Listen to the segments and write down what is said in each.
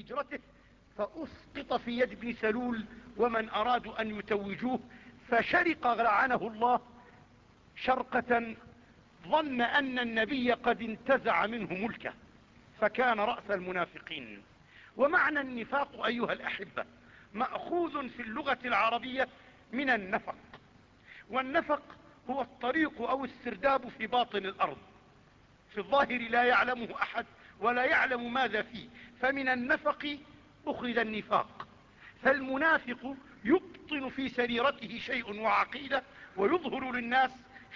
هجرته فأسقط في يد ابن سلول ومن أرادوا أن يتوجوه فشرق لعنه الله شرقة ظن أن النبي قد انتزع منه ملكه فكان رأس المنافقين. ومعنى النفاق أيها الأحبة مأخوذ في اللغة العربية من النفق. والنفق هو الطريق أو السرداب في باطن الأرض. في الظاهر لا يعلمه أحد ولا يعلم ماذا فيه. فمن النفق أخذ النفاق فالمنافق يبطن في سريرته شيء وعقيدة ويظهر للناس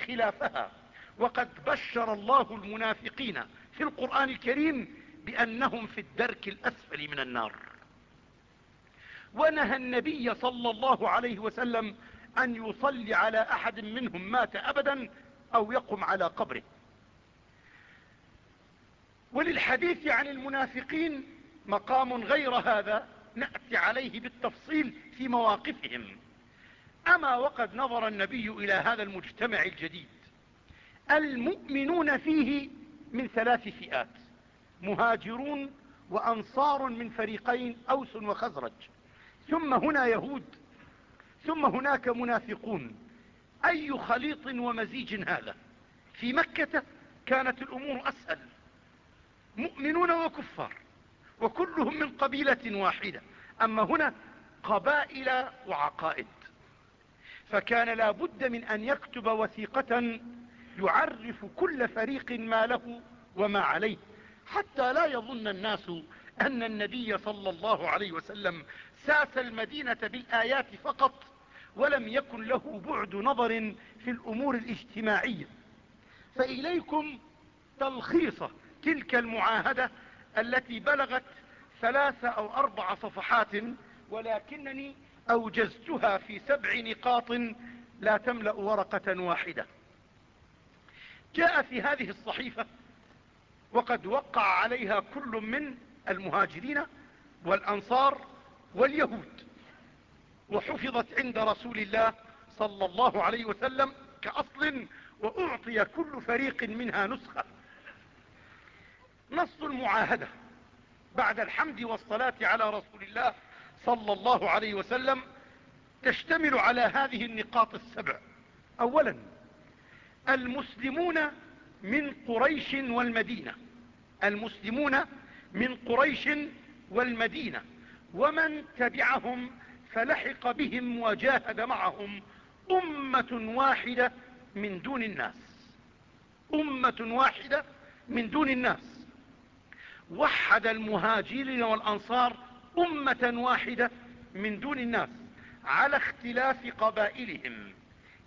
خلافها. وقد بشر الله المنافقين في القرآن الكريم بأنهم في الدرك الأسفل من النار. ونهى النبي صلى الله عليه وسلم أن يصلي على أحد منهم مات أبدا أو يقم على قبره. وللحديث عن المنافقين مقام غير هذا نأتي عليه بالتفصيل في مواقفهم. أما وقد نظر النبي إلى هذا المجتمع الجديد المؤمنون فيه من ثلاث فئات مهاجرون وأنصار من فريقين أوس وخزرج. ثم هنا يهود ثم هناك منافقون. أي خليط ومزيج هذا؟ في مكة كانت الأمور أسهل. مؤمنون وكفار وكلهم من قبيلة واحدة. أما هنا قبائل وعقائد. فكان لا بد من أن يكتب وثيقة يعرف كل فريق ما له وما عليه. حتى لا يظن الناس أن النبي صلى الله عليه وسلم ساس المدينة بالآيات فقط ولم يكن له بعد نظر في الأمور الاجتماعية. فإليكم تلخيص تلك المعاهدة التي بلغت ثلاث أو أربع صفحات ولكنني أوجزتها في سبع نقاط لا تملأ ورقة واحدة. جاء في هذه الصحيفة وقد وقع عليها كل من المهاجرين والأنصار واليهود وحفظت عند رسول الله صلى الله عليه وسلم كأصل وأعطي كل فريق منها نسخة. نص المعاهدة بعد الحمد والصلاة على رسول الله صلى الله عليه وسلم تشتمل على هذه النقاط السبع. أولا المسلمون من قريش والمدينة. المسلمون من قريش والمدينة. ومن تبعهم فلحق بهم وجاهد معهم أمة واحدة من دون الناس. أمة واحدة من دون الناس. وحد المهاجرين والأنصار أمة واحدة من دون الناس على اختلاف قبائلهم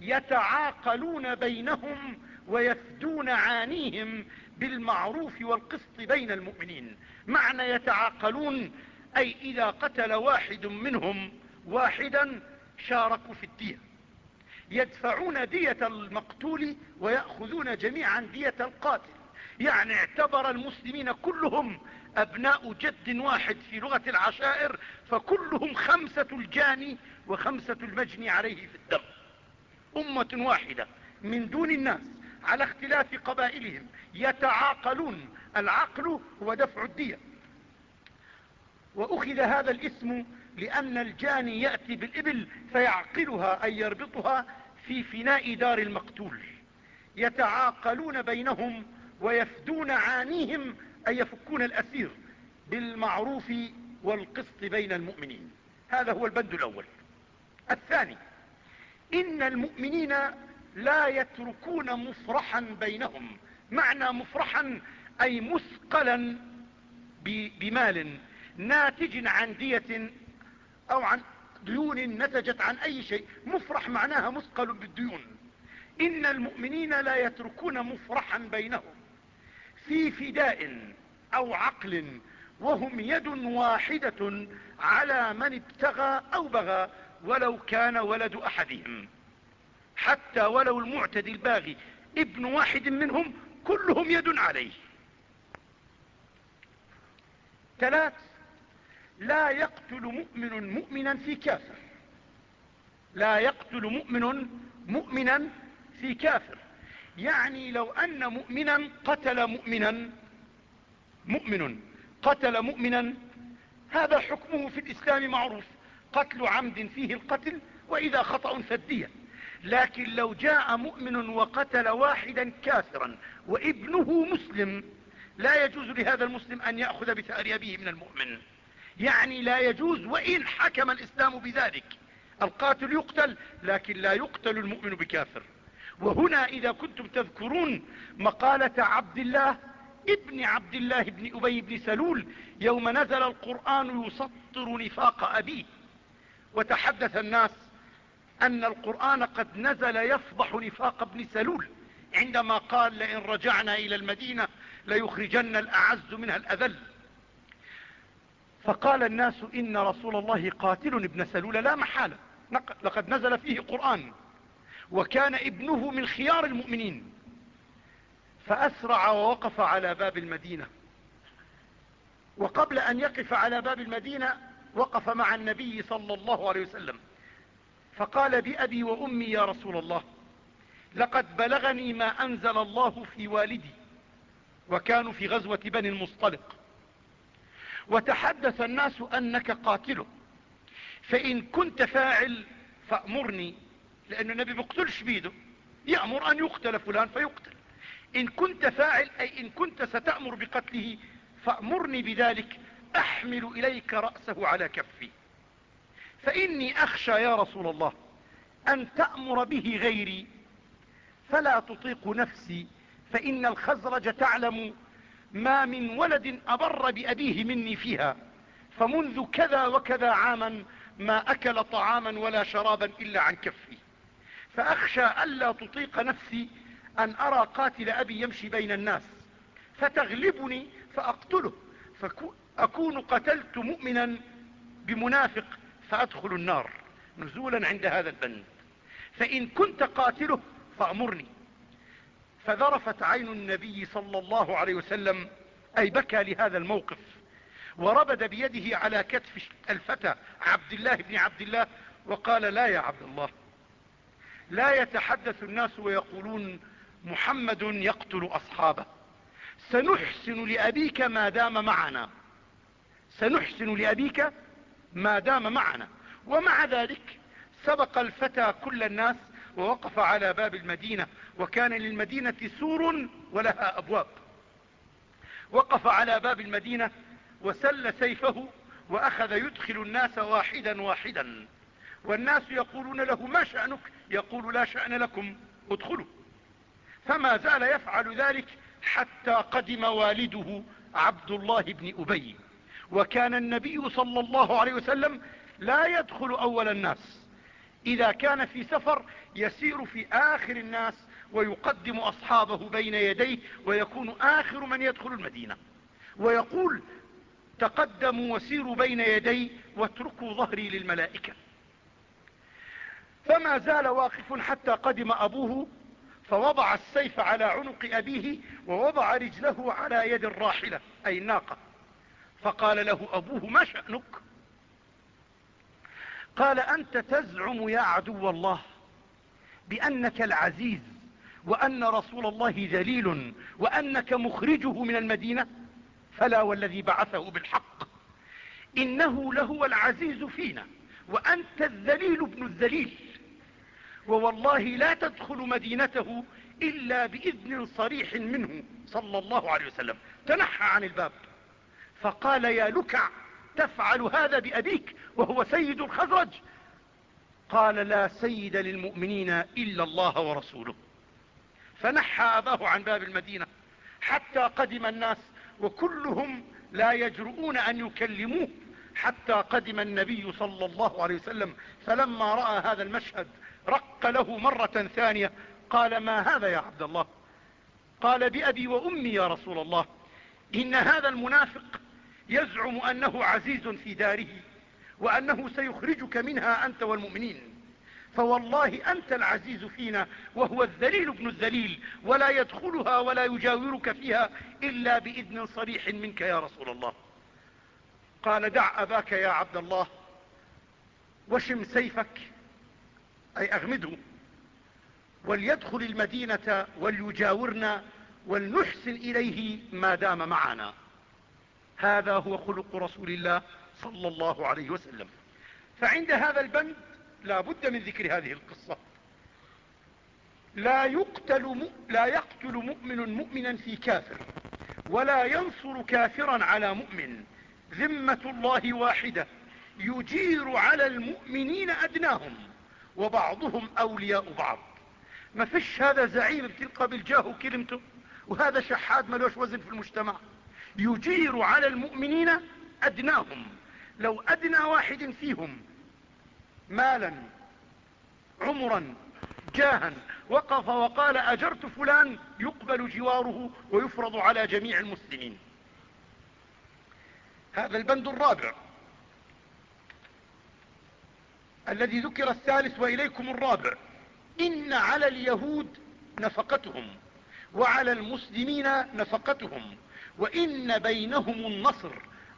يتعاقلون بينهم ويفدون عانيهم بالمعروف والقسط بين المؤمنين. معنى يتعاقلون أي إذا قتل واحد منهم واحدا شاركوا في الدية. يدفعون دية المقتول ويأخذون جميعا دية القاتل. يعني اعتبر المسلمين كلهم أبناء جد واحد في لغة العشائر فكلهم خمسة الجاني وخمسة المجني عليه في الدم. أمة واحدة من دون الناس على اختلاف قبائلهم يتعاقلون العقل هو دفع الدية وأخذ هذا الاسم لأن الجاني يأتي بالإبل فيعقلها أي يربطها في فناء دار المقتول. يتعاقلون بينهم ويفدون عانيهم أي يفكون الأسير بالمعروف والقسط بين المؤمنين. هذا هو البند الأول. الثاني إن المؤمنين لا يتركون مفرحا بينهم. معنى مفرحا أي مثقلا بمال ناتج عن دية أو عن ديون نتجت عن أي شيء. مفرح معناها مثقل بالديون. إن المؤمنين لا يتركون مفرحا بينهم. في فداء أو عقل وهم يد واحدة على من ابتغى أو بغى ولو كان ولد أحدهم. حتى ولو المعتدي الباغي ابن واحد منهم كلهم يد عليه. ثلاث لا يقتل مؤمن مؤمنا في كافر. لا يقتل مؤمن مؤمنا في كافر. يعني لو أن مؤمنا قتل مؤمنا مؤمن قتل مؤمنا هذا حكمه في الإسلام معروف قتل عمد فيه القتل وإذا خطأ فالدية لكن لو جاء مؤمن وقتل واحدا كافرا وابنه مسلم لا يجوز لهذا المسلم أن يأخذ بثأر أبيه من المؤمن. يعني لا يجوز وإن حكم الإسلام بذلك. القاتل يقتل لكن لا يقتل المؤمن بكافر. وهنا إذا كنتم تذكرون مقالة عبد الله ابن عبد الله بن أبي بن سلول يوم نزل القرآن يسطر نفاق أبيه. وتحدث الناس أن القرآن قد نزل يفضح نفاق ابن سلول. عندما قال لئن رجعنا إلى المدينة ليخرجن الأعز منها الأذل. فقال الناس إن رسول الله قاتل ابن سلول لا محالة. لقد نزل فيه قرآن. وكان ابنه من خيار المؤمنين. فأسرع ووقف على باب المدينة. وقبل أن يقف على باب المدينة وقف مع النبي صلى الله عليه وسلم. فقال بأبي وأمي يا رسول الله لقد بلغني ما أنزل الله في والدي وكانوا في غزوة بني المصطلق. وتحدث الناس أنك قاتله فإن كنت فاعل فأمرني لأن النبي بيقتلش بيده. يأمر أن يقتل فلان فيقتل. إن كنت فاعل أي إن كنت ستأمر بقتله فأمرني بذلك. أحمل إليك رأسه على كفي. فإني أخشى يا رسول الله أن تأمر به غيري. فلا تطيق نفسي. فإن الخزرج تعلم ما من ولد أبر بأبيه مني فيها. فمنذ كذا وكذا عاما ما أكل طعاما ولا شرابا إلا عن كفي. فأخشى ألا تطيق نفسي أن أرى قاتل أبي يمشي بين الناس. فتغلبني فأقتله. فأكون قتلت مؤمنا بمنافق فأدخل النار. نزولا عند هذا البند. فإن كنت قاتله فأمرني. فذرفت عين النبي صلى الله عليه وسلم أي بكى لهذا الموقف. وربد بيده على كتف الفتى عبد الله بن عبد الله وقال لا يا عبد الله. لا يتحدث الناس ويقولون محمد يقتل أصحابه. سنحسن لأبيك ما دام معنا. سنحسن لأبيك ما دام معنا. ومع ذلك سبق الفتى كل الناس ووقف على باب المدينة وكان للمدينة سور ولها أبواب. وقف على باب المدينة وسل سيفه وأخذ يدخل الناس واحدا واحدا. والناس يقولون له ما شأنك؟ يقول لا شأن لكم ادخلوا. فما زال يفعل ذلك حتى قدم والده عبد الله بن أبي. وكان النبي صلى الله عليه وسلم لا يدخل أول الناس. إذا كان في سفر يسير في آخر الناس ويقدم أصحابه بين يديه ويكون آخر من يدخل المدينة. ويقول تقدموا وسيروا بين يدي واتركوا ظهري للملائكة. فما زال واقف حتى قدم أبوه فوضع السيف على عنق أبيه ووضع رجله على يد الراحلة أي الناقة. فقال له أبوه ما شأنك؟ قال أنت تزعم يا عدو الله بأنك العزيز وأن رسول الله ذليل وأنك مخرجه من المدينة فلا والذي بعثه بالحق. إنه لهو العزيز فينا وأنت الذليل ابن الذليل. ووالله لا تدخل مدينته إلا بإذن صريح منه صلى الله عليه وسلم. تنحى عن الباب. فقال يا لكع تفعل هذا بأبيك وهو سيد الخزرج. قال لا سيد للمؤمنين إلا الله ورسوله. فنحى أباه عن باب المدينة حتى قدم الناس وكلهم لا يجرؤون أن يكلموه حتى قدم النبي صلى الله عليه وسلم. فلما رأى هذا المشهد رق له مرة ثانية قال ما هذا يا عبد الله؟ قال بأبي وأمي يا رسول الله إن هذا المنافق يزعم أنه عزيز في داره وأنه سيخرجك منها أنت والمؤمنين فوالله أنت العزيز فينا وهو الذليل ابن الذليل ولا يدخلها ولا يجاورك فيها إلا بإذن صريح منك يا رسول الله. قال دع أباك يا عبد الله وشم سيفك أي أغمده. وليدخل المدينة وليجاورنا ولنحسن إليه ما دام معنا. هذا هو خلق رسول الله صلى الله عليه وسلم. فعند هذا البند لا بد من ذكر هذه القصة. لا يقتل, لا يقتل مؤمن مؤمنا في كافر ولا ينصر كافرا على مؤمن. ذمة الله واحدة. يجير على المؤمنين أدناهم. وبعضهم أولياء بعض. ما فيش هذا زعيم بتلقى بالجاه وكلمته. وهذا شحاد ملوش وزن في المجتمع. يجير على المؤمنين أدناهم. لو أدنى واحد فيهم مالا عمرا جاها وقف وقال أجرت فلان يقبل جواره ويفرض على جميع المسلمين. هذا البند الرابع. الذي ذكر الثالث وإليكم الرابع. إن على اليهود نفقتهم وعلى المسلمين نفقتهم وإن بينهم النصر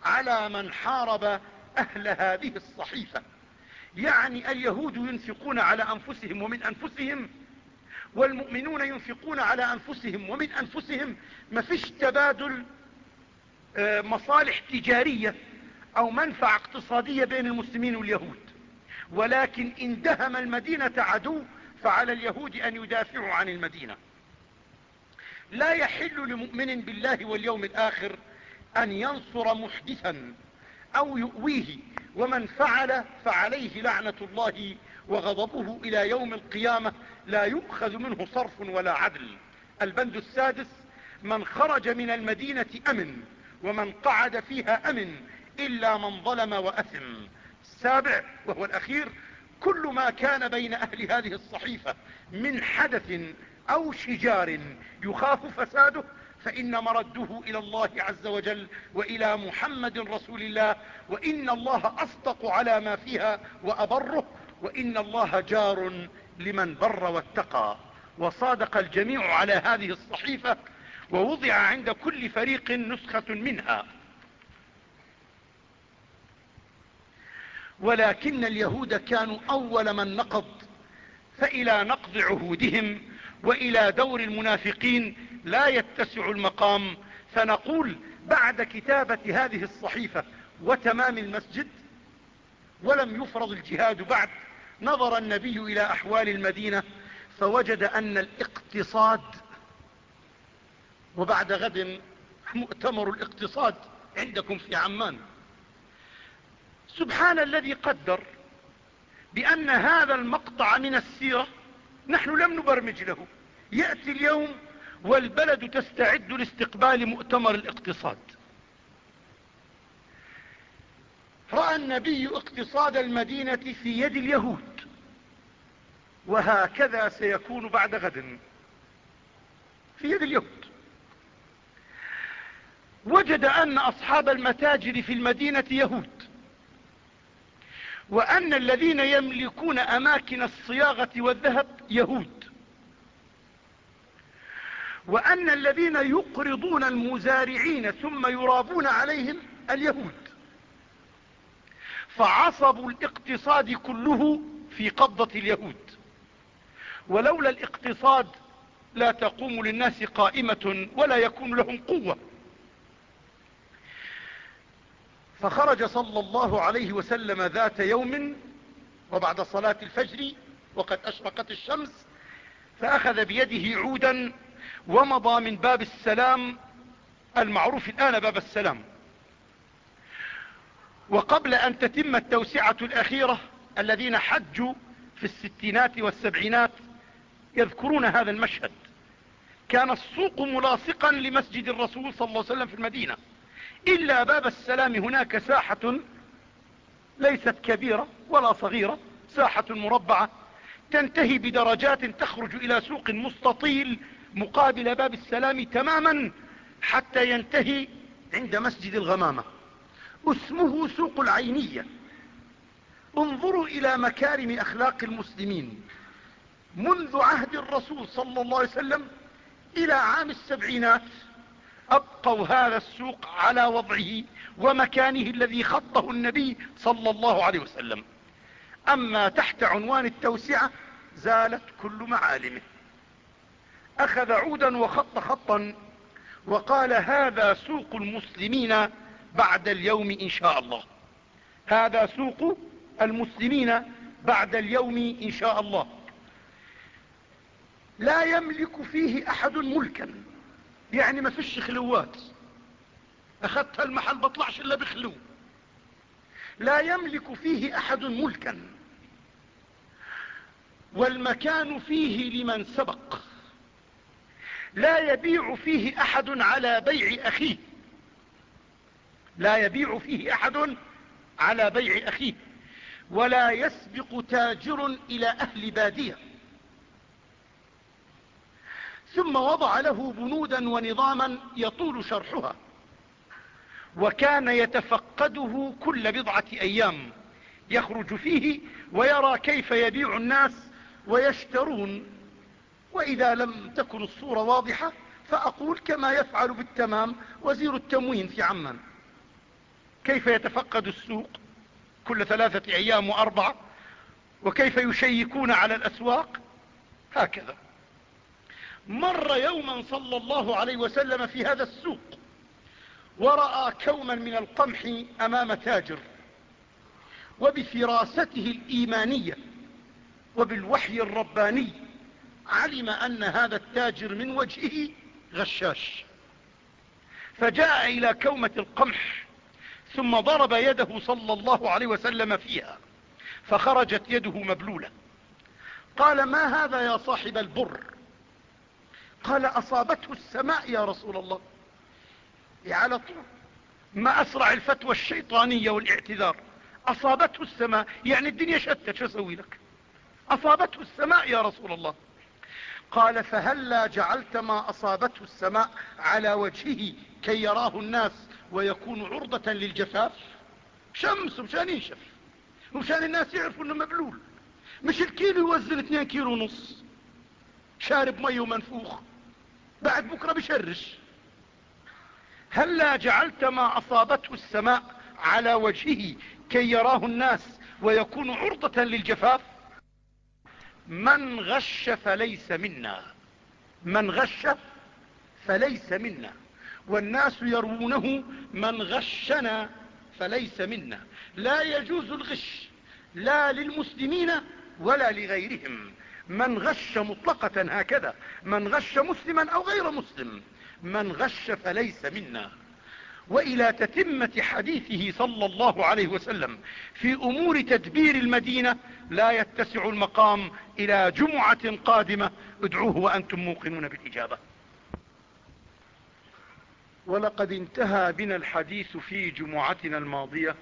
على من حارب أهل هذه الصحيفة. يعني اليهود ينفقون على أنفسهم ومن أنفسهم والمؤمنون ينفقون على أنفسهم ومن أنفسهم. ما فيش تبادل آه، مصالح تجارية أو منفعة اقتصادية بين المسلمين واليهود. ولكن إن دهم المدينة عدو فعلى اليهود أن يدافعوا عن المدينة. لا يحل لمؤمن بالله واليوم الآخر أن ينصر محدثا أو يؤويه ومن فعل فعليه لعنة الله وغضبه إلى يوم القيامة لا يؤخذ منه صرف ولا عدل. البند السادس من خرج من المدينة أمن ومن قعد فيها أمن إلا من ظلم وأثم. السابع وهو الأخير كل ما كان بين أهل هذه الصحيفة من حدث أو شجار يخاف فساده فإن مرده إلى الله عز وجل وإلى محمد رسول الله وإن الله أصدق على ما فيها وأبره وإن الله جار لمن بر واتقى. وصادق الجميع على هذه الصحيفة ووضع عند كل فريق نسخة منها. ولكن اليهود كانوا أول من نقض فإلى نقض عهودهم وإلى دور المنافقين لا يتسع المقام. فنقول بعد كتابة هذه الصحيفة وتمام المسجد ولم يفرض الجهاد بعد نظر النبي إلى أحوال المدينة فوجد أن الاقتصاد وبعد غد مؤتمر الاقتصاد عندكم في عمان. سبحان الذي قدر بأن هذا المقطع من السيرة نحن لم نبرمج له. يأتي اليوم والبلد تستعد لاستقبال مؤتمر الاقتصاد. رأى النبي اقتصاد المدينة في يد اليهود. وهكذا سيكون بعد غد في يد اليهود. وجد أن أصحاب المتاجر في المدينة يهود. وأن الذين يملكون أماكن الصياغة والذهب يهود. وأن الذين يقرضون المزارعين ثم يرابون عليهم اليهود. فعصب الاقتصاد كله في قبضة اليهود. ولولا الاقتصاد لا تقوم للناس قائمة ولا يكون لهم قوة. فخرج صلى الله عليه وسلم ذات يوم وبعد صلاة الفجر وقد أشرقت الشمس فأخذ بيده عودا ومضى من باب السلام المعروف الآن باب السلام. وقبل أن تتم التوسعة الأخيرة الذين حجوا في الستينات والسبعينات يذكرون هذا المشهد كان السوق ملاصقا لمسجد الرسول صلى الله عليه وسلم في المدينة. إلا باب السلام هناك ساحة ليست كبيرة ولا صغيرة ساحة مربعة تنتهي بدرجات تخرج إلى سوق مستطيل مقابل باب السلام تماما حتى ينتهي عند مسجد الغمامة. اسمه سوق العينية. انظروا إلى مكارم أخلاق المسلمين. منذ عهد الرسول صلى الله عليه وسلم إلى عام السبعينات أبقوا هذا السوق على وضعه ومكانه الذي خطه النبي صلى الله عليه وسلم. أما تحت عنوان التوسعة زالت كل معالمه. أخذ عودا وخط خطا وقال هذا سوق المسلمين بعد اليوم إن شاء الله. هذا سوق المسلمين بعد اليوم إن شاء الله. لا يملك فيه أحد ملكا. يعني ما فيش خلوات. أخذت المحل بطلعش إلا بخلو. لا يملك فيه أحد ملكا. والمكان فيه لمن سبق. لا يبيع فيه أحد على بيع أخيه. لا يبيع فيه أحد على بيع أخيه. ولا يسبق تاجر إلى أهل بادية. ثم وضع له بنودا ونظاما يطول شرحها. وكان يتفقده كل بضعة أيام يخرج فيه ويرى كيف يبيع الناس ويشترون. وإذا لم تكن الصورة واضحة فأقول كما يفعل بالتمام وزير التموين في عمان. كيف يتفقد السوق كل ثلاثة أيام وأربعة؟ وكيف يشيكون على الأسواق؟ هكذا. مر يوما صلى الله عليه وسلم في هذا السوق ورأى كوما من القمح أمام تاجر وبفراسته الإيمانية وبالوحي الرباني علم أن هذا التاجر من وجهه غشاش. فجاء إلى كومة القمح ثم ضرب يده صلى الله عليه وسلم فيها فخرجت يده مبلولة. قال ما هذا يا صاحب البر؟ قال أصابته السماء يا رسول الله. على طول. ما أسرع الفتوى الشيطانية والاعتذار. أصابته السماء. يعني الدنيا شتت شو أسوي لك؟ أصابته السماء يا رسول الله. قال فهلا جعلت ما أصابته السماء على وجهه كي يراه الناس ويكون عرضة للجفاف. شمس مشان ينشف. ومشان الناس يعرفوا إنه مبلول. مش الكيلو يوزن 2 كيلو ونص. شارب مي منفوخ بعد بكرة بشرش. هلا جعلت ما أصابته السماء على وجهه كي يراه الناس ويكون عرضة للجفاف؟ من غش فليس منا. من غش فليس منا. والناس يروونه من غشنا فليس منا. لا يجوز الغش لا للمسلمين ولا لغيرهم. من غش مطلقة هكذا من غش مسلما أو غير مسلم من غش فليس منا. وإلى تتمة حديثه صلى الله عليه وسلم في أمور تدبير المدينة لا يتسع المقام إلى جمعة قادمة. ادعوه وأنتم موقنون بالإجابة. ولقد انتهى بنا الحديث في جمعتنا الماضية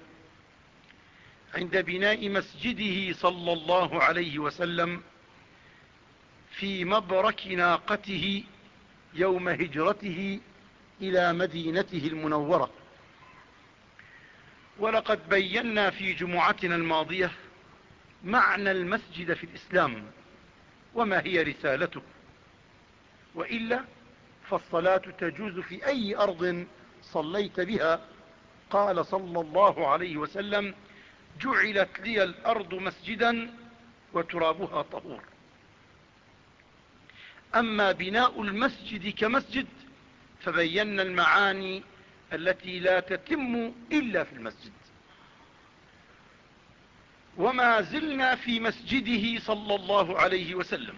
عند بناء مسجده صلى الله عليه وسلم في مبرك ناقته يوم هجرته إلى مدينته المنورة. ولقد بينا في جمعتنا الماضية معنى المسجد في الإسلام وما هي رسالته. وإلا فالصلاة تجوز في أي أرض صليت بها. قال صلى الله عليه وسلم جعلت لي الأرض مسجدا وترابها طهور. أما بناء المسجد كمسجد فبينا المعاني التي لا تتم إلا في المسجد. وما زلنا في مسجده صلى الله عليه وسلم.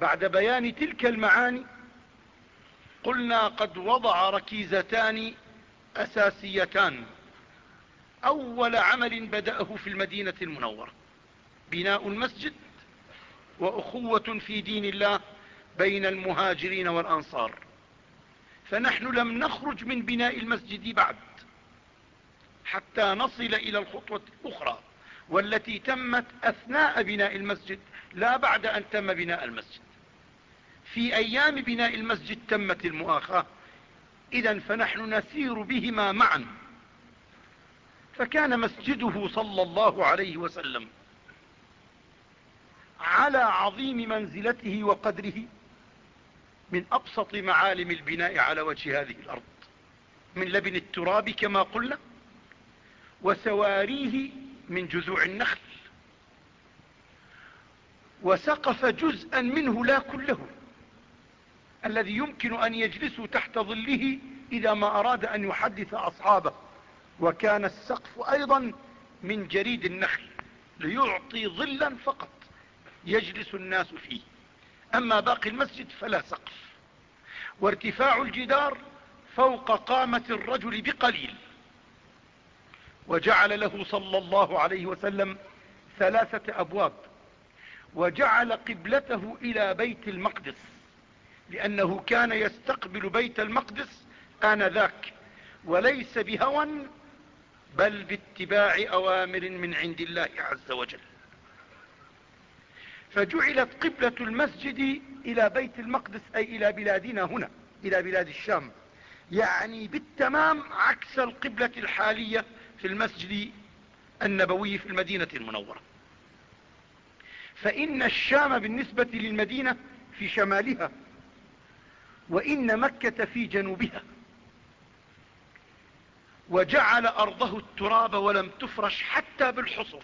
بعد بيان تلك المعاني قلنا قد وضع ركيزتان أساسيتان. أول عمل بدأه في المدينة المنورة بناء المسجد وأخوة في دين الله بين المهاجرين والأنصار. فنحن لم نخرج من بناء المسجد بعد حتى نصل إلى الخطوة الأخرى والتي تمت أثناء بناء المسجد لا بعد أن تم بناء المسجد. في أيام بناء المسجد تمت المؤاخاة إذا فنحن نسير بهما معا. فكان مسجده صلى الله عليه وسلم على عظيم منزلته وقدره من أبسط معالم البناء على وجه هذه الأرض. من لبن التراب كما قلنا وسواريه من جذوع النخل وسقف جزءا منه لا كله الذي يمكن أن يجلسوا تحت ظله إذا ما أراد أن يحدث أصحابه. وكان السقف أيضا من جريد النخل ليعطي ظلا فقط. يجلس الناس فيه. أما باقي المسجد فلا سقف. وارتفاع الجدار فوق قامة الرجل بقليل. وجعل له صلى الله عليه وسلم ثلاثة أبواب. وجعل قبلته إلى بيت المقدس. لأنه كان يستقبل بيت المقدس آنذاك. وليس بهوى بل باتباع أوامر من عند الله عز وجل. فجعلت قبلة المسجد إلى بيت المقدس أي إلى بلادنا هنا إلى بلاد الشام. يعني بالتمام عكس القبلة الحالية في المسجد النبوي في المدينة المنورة. فإن الشام بالنسبة للمدينة في شمالها وإن مكة في جنوبها. وجعل أرضه التراب ولم تفرش حتى بالحصر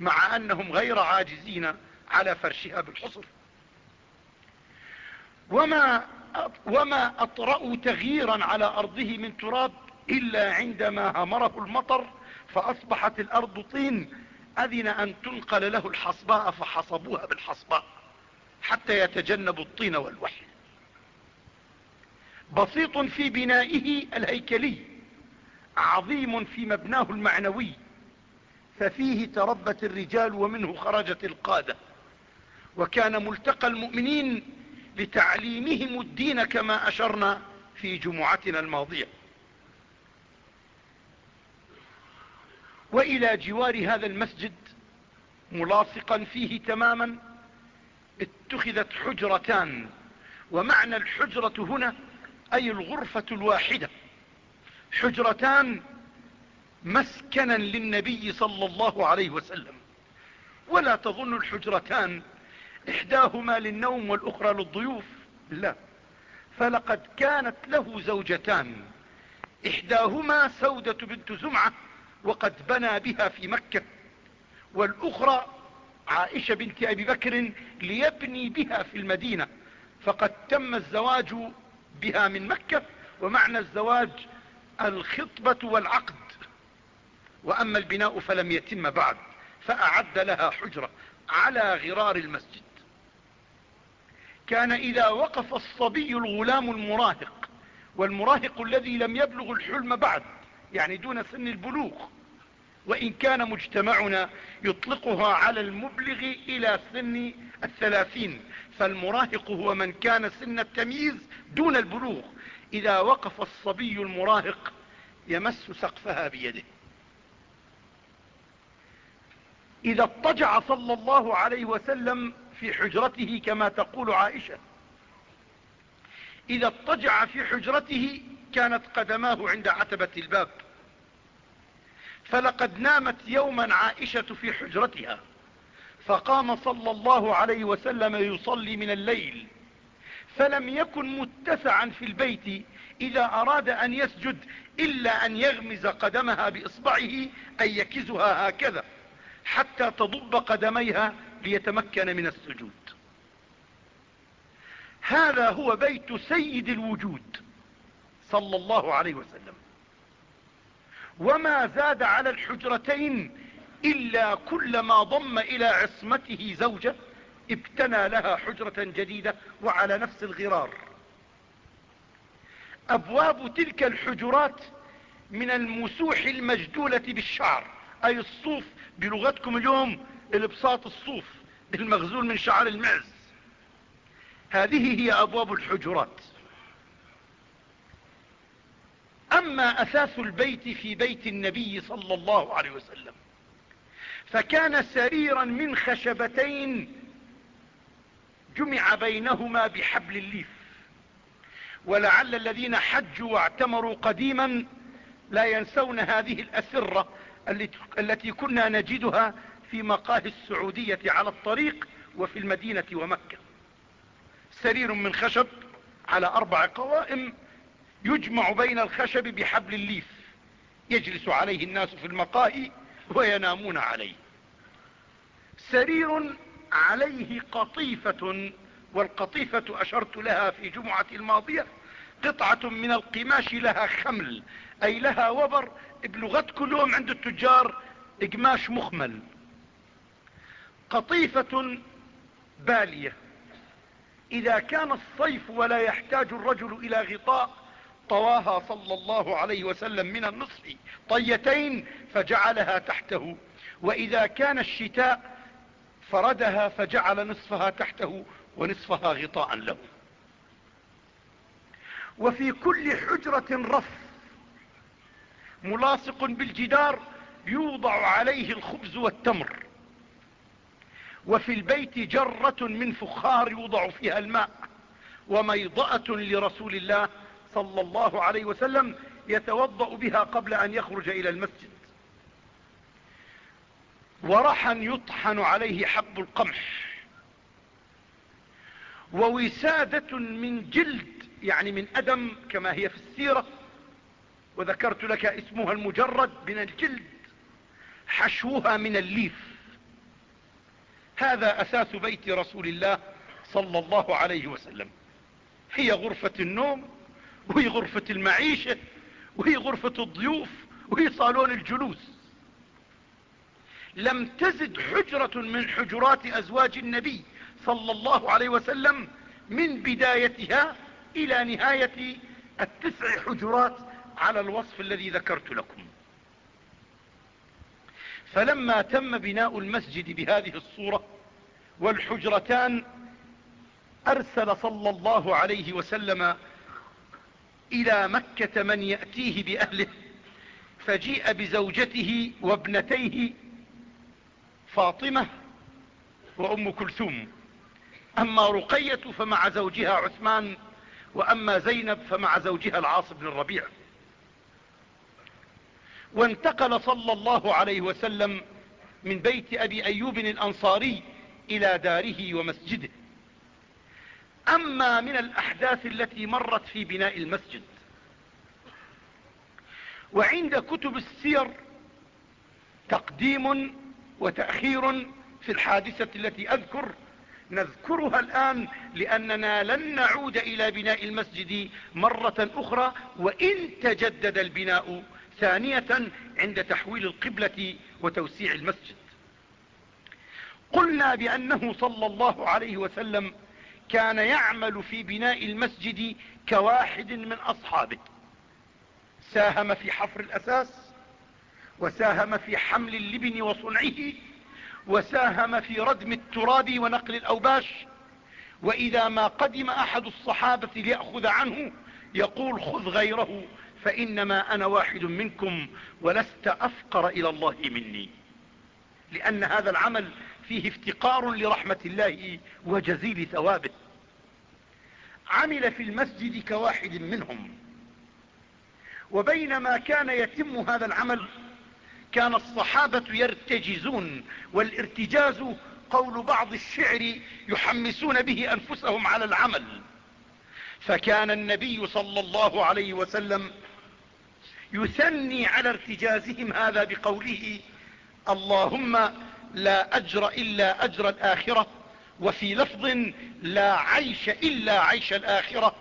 مع أنهم غير عاجزين على فرشها بالحصر وما, وما أطرأوا تغييرا على أرضه من تراب إلا عندما همره المطر فأصبحت الأرض طين أذن أن تنقل له الحصباء فحصبوها بالحصباء حتى يتجنب الطين والوحل بسيط في بنائه الهيكلي عظيم في مبناه المعنوي ففيه تربت الرجال ومنه خرجت القادة. وكان ملتقى المؤمنين لتعليمهم الدين كما أشرنا في جمعتنا الماضية. وإلى جوار هذا المسجد ملاصقا فيه تماما اتخذت حجرتان. ومعنى الحجرة هنا أي الغرفة الواحدة. حجرتان مسكنا للنبي صلى الله عليه وسلم. ولا تظن الحجرتان إحداهما للنوم والأخرى للضيوف؟ لا. فلقد كانت له زوجتان. إحداهما سودة بنت زمعة وقد بنى بها في مكة والأخرى عائشة بنت أبي بكر ليبني بها في المدينة. فقد تم الزواج بها من مكة ومعنى الزواج الخطبة والعقد. وأما البناء فلم يتم بعد فأعد لها حجرة على غرار المسجد. كان إذا وقف الصبي الغلام المراهق والمراهق الذي لم يبلغ الحلم بعد يعني دون سن البلوغ وإن كان مجتمعنا يطلقها على المبلغ إلى سن الثلاثين فالمراهق هو من كان سن التمييز دون البلوغ. إذا وقف الصبي المراهق يمس سقفها بيده. إذا اضطجع صلى الله عليه وسلم في حجرته كما تقول عائشة. إذا اضطجع في حجرته كانت قدماه عند عتبة الباب. فلقد نامت يوما عائشة في حجرتها فقام صلى الله عليه وسلم يصلي من الليل فلم يكن متسعا في البيت إذا أراد أن يسجد إلا أن يغمز قدمها بإصبعه أن يكزها هكذا. حتى تضب قدميها ليتمكن من السجود. هذا هو بيت سيد الوجود صلى الله عليه وسلم. وما زاد على الحجرتين إلا كلما ضم إلى عصمته زوجة ابتنى لها حجرة جديدة وعلى نفس الغرار. أبواب تلك الحجرات من المسوح المجدولة بالشعر أي الصوف بلغتكم اليوم إلبساط الصوف المغزول من شعر المعز. هذه هي أبواب الحجرات. أما أثاث البيت في بيت النبي صلى الله عليه وسلم فكان سريرا من خشبتين جمع بينهما بحبل الليف. ولعل الذين حجوا واعتمروا قديما لا ينسون هذه الأسرة التي كنا نجدها في مقاهي السعودية على الطريق وفي المدينة ومكة. سرير من خشب على أربع قوائم يجمع بين الخشب بحبل الليف يجلس عليه الناس في المقاهي وينامون عليه. سرير عليه قطيفة والقطيفة أشرت لها في جمعة الماضية قطعة من القماش لها خمل أي لها وبر بلغتكم اليوم عند التجار قماش مخمل. قطيفة بالية. إذا كان الصيف ولا يحتاج الرجل إلى غطاء طواها صلى الله عليه وسلم من النصف طيتين فجعلها تحته. وإذا كان الشتاء فردها فجعل نصفها تحته ونصفها غطاء له. وفي كل حجرة رف ملاصق بالجدار يوضع عليه الخبز والتمر. وفي البيت جرة من فخار يوضع فيها الماء وميضأة لرسول الله صلى الله عليه وسلم يتوضأ بها قبل أن يخرج إلى المسجد. ورحا يطحن عليه حب القمح. ووسادة من جلد يعني من أدم كما هي في السيرة وذكرت لك اسمها المجرد من الجلد حشوها من الليف. هذا أساس بيت رسول الله صلى الله عليه وسلم. هي غرفة النوم وهي غرفة المعيشة وهي غرفة الضيوف وهي صالون الجلوس. لم تزد حجرة من حجرات أزواج النبي صلى الله عليه وسلم من بدايتها إلى نهاية التسع حجرات على الوصف الذي ذكرت لكم. فلما تم بناء المسجد بهذه الصورة والحجرتان أرسل صلى الله عليه وسلم إلى مكة من يأتيه بأهله فجيء بزوجته وابنتيه فاطمة وأم كلثوم. أما رقية فمع زوجها عثمان وأما زينب فمع زوجها العاص بن الربيع. وانتقل صلى الله عليه وسلم من بيت أبي أيوب الأنصاري إلى داره ومسجده. أما من الأحداث التي مرت في بناء المسجد وعند كتب السير تقديم وتأخير في الحادثة التي أذكر نذكرها الآن لأننا لن نعود إلى بناء المسجد مرة أخرى وإن تجدد البناء ثانية عند تحويل القبلة وتوسيع المسجد. قلنا بأنه صلى الله عليه وسلم كان يعمل في بناء المسجد كواحد من أصحابه. ساهم في حفر الأساس وساهم في حمل اللبن وصنعه وساهم في ردم التراب ونقل الأوباش. وإذا ما قدم أحد الصحابة ليأخذ عنه يقول خذ غيره فإنما أنا واحد منكم ولست أفقر إلى الله مني. لأن هذا العمل فيه افتقار لرحمة الله وجزيل ثوابه. عمل في المسجد كواحد منهم. وبينما كان يتم هذا العمل كان الصحابة يرتجزون والارتجاز قول بعض الشعر يحمسون به أنفسهم على العمل. فكان النبي صلى الله عليه وسلم يثني على ارتجازهم هذا بقوله اللهم لا أجر إلا أجر الآخرة وفي لفظ لا عيش إلا عيش الآخرة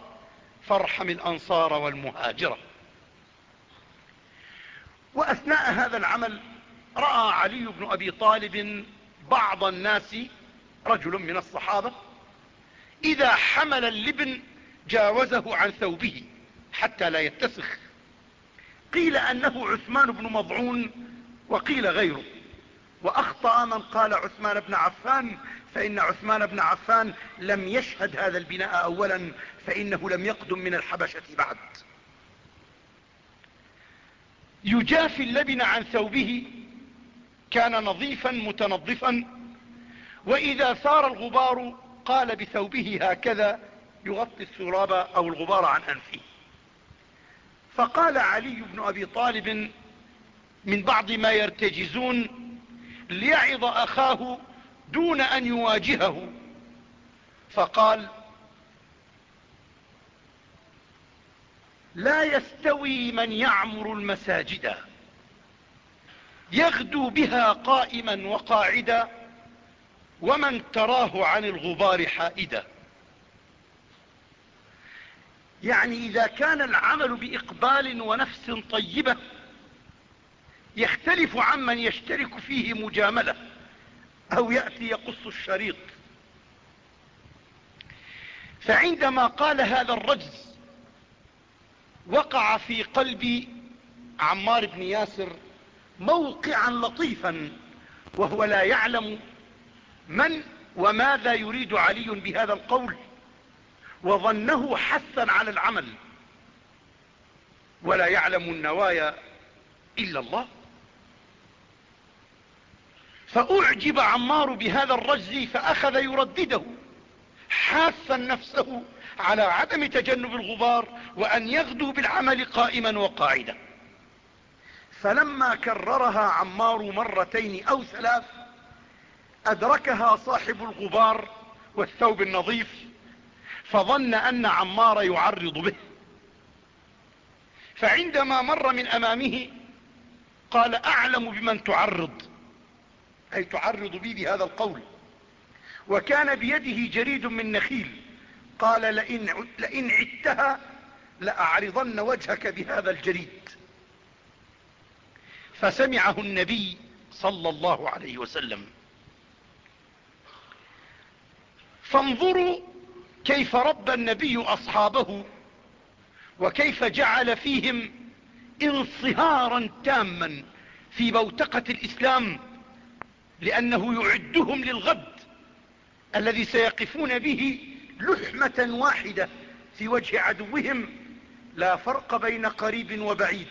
فارحم الأنصار والمهاجرة. وأثناء هذا العمل رأى علي بن أبي طالب بعض الناس رجل من الصحابة إذا حمل اللبن جاوزه عن ثوبه حتى لا يتسخ. قيل أنه عثمان بن مضعون وقيل غيره. وأخطأ من قال عثمان بن عفان فإن عثمان بن عفان لم يشهد هذا البناء أولا فإنه لم يقدم من الحبشة بعد. يجافي اللبن عن ثوبه كان نظيفا متنظفا وإذا ثار الغبار قال بثوبه هكذا يغطي الثراب أو الغبار عن أنفه. فقال علي بن أبي طالب من بعض ما يرتجزون ليعظ أخاه دون أن يواجهه. فقال لا يستوي من يعمر المساجد. يغدو بها قائما وقاعدا ومن تراه عن الغبار حائدا. يعني إذا كان العمل بإقبال ونفس طيبة يختلف عمن يشترك فيه مجاملة أو يأتي يقص الشريط. فعندما قال هذا الرجز وقع في قلب عمار بن ياسر موقعا لطيفا وهو لا يعلم من وماذا يريد علي بهذا القول وظنه حثا على العمل. ولا يعلم النوايا إلا الله. فأعجب عمار بهذا الرجز فأخذ يردده حاثا نفسه على عدم تجنب الغبار وأن يغدو بالعمل قائما وقاعدا. فلما كررها عمار مرتين أو ثلاث أدركها صاحب الغبار والثوب النظيف فظن أن عمار يعرض به. فعندما مر من أمامه قال أعلم بمن تعرض. أي تعرض بي بهذا القول. وكان بيده جريد من نخيل. قال لئن, لئن عدتها لأعرضن وجهك بهذا الجريد. فسمعه النبي صلى الله عليه وسلم. فانظروا كيف رب النبي أصحابه وكيف جعل فيهم انصهارا تاما في بوتقة الإسلام لأنه يعدهم للغد الذي سيقفون به لحمة واحدة في وجه عدوهم لا فرق بين قريب وبعيد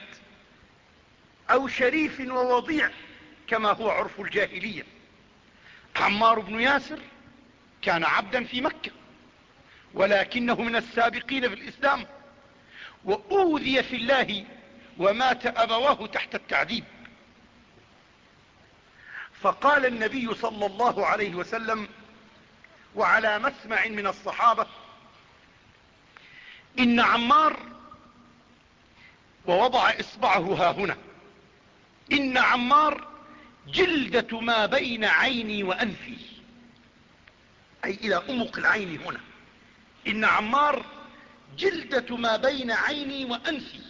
أو شريف ووضيع كما هو عرف الجاهلية. عمار بن ياسر كان عبدا في مكة. ولكنه من السابقين في الإسلام وأوذي في الله ومات أبواه تحت التعذيب. فقال النبي صلى الله عليه وسلم وعلى مسمع من الصحابة إن عمار ووضع إصبعه ها هنا. إن عمار جلدة ما بين عيني وأنفي أي إلى أمق العين هنا. إن عمار جلدة ما بين عيني وأنفي.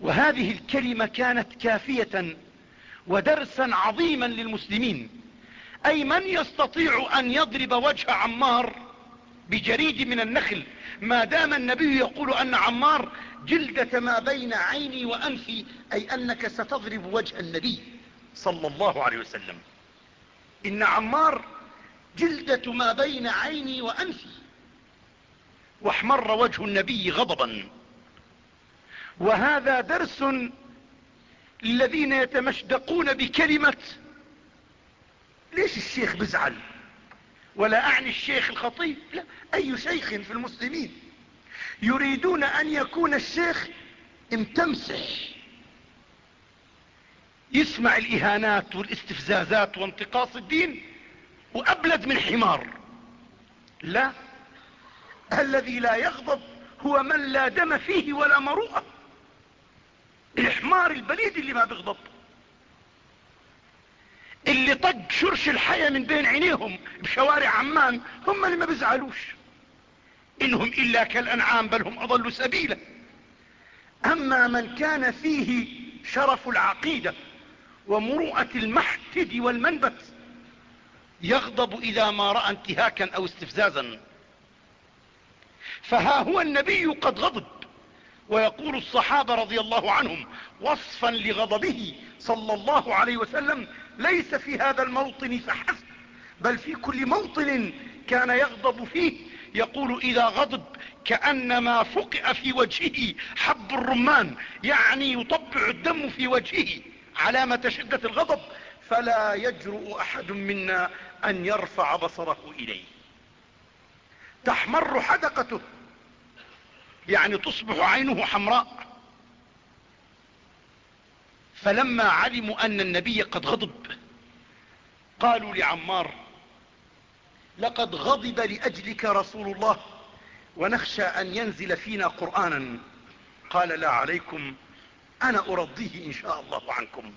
وهذه الكلمة كانت كافية ودرسا عظيما للمسلمين. أي من يستطيع أن يضرب وجه عمار بجريد من النخل؟ ما دام النبي يقول أن عمار جلدة ما بين عيني وأنفي أي أنك ستضرب وجه النبي صلى الله عليه وسلم. إن عمار جلدة ما بين عيني وأنفي. واحمر وجه النبي غضبا. وهذا درس للذين يتمشدقون بكلمة. ليش الشيخ بزعل؟ ولا أعني الشيخ الخطيب؟ لا أي شيخ في المسلمين؟ يريدون أن يكون الشيخ امتمسح. يسمع الإهانات والاستفزازات وانتقاص الدين؟ وأبلد من حمار. لا الذي لا يغضب هو من لا دم فيه ولا مروءة. الحمار البليد اللي ما بيغضب. اللي طق شرش الحياة من بين عينيهم بشوارع عمان هم اللي ما بيزعلوش. إنهم إلا كالأنعام بل هم أضلوا سبيلا. أما من كان فيه شرف العقيدة ومروءة المحتد والمنبت يغضب إذا ما رأى انتهاكا أو استفزازا. فها هو النبي قد غضب. ويقول الصحابة رضي الله عنهم وصفا لغضبه صلى الله عليه وسلم ليس في هذا الموطن فحسب بل في كل موطن كان يغضب فيه. يقول إذا غضب كأنما فقئ في وجهه حب الرمان يعني يطبع الدم في وجهه علامة شدة الغضب. فلا يجرؤ أحد منا أن يرفع بصره إليه. تحمر حدقته يعني تصبح عينه حمراء. فلما علموا أن النبي قد غضب قالوا لعمار لقد غضب لأجلك رسول الله ونخشى أن ينزل فينا قرآنا. قال لا عليكم أنا أرضيه إن شاء الله عنكم.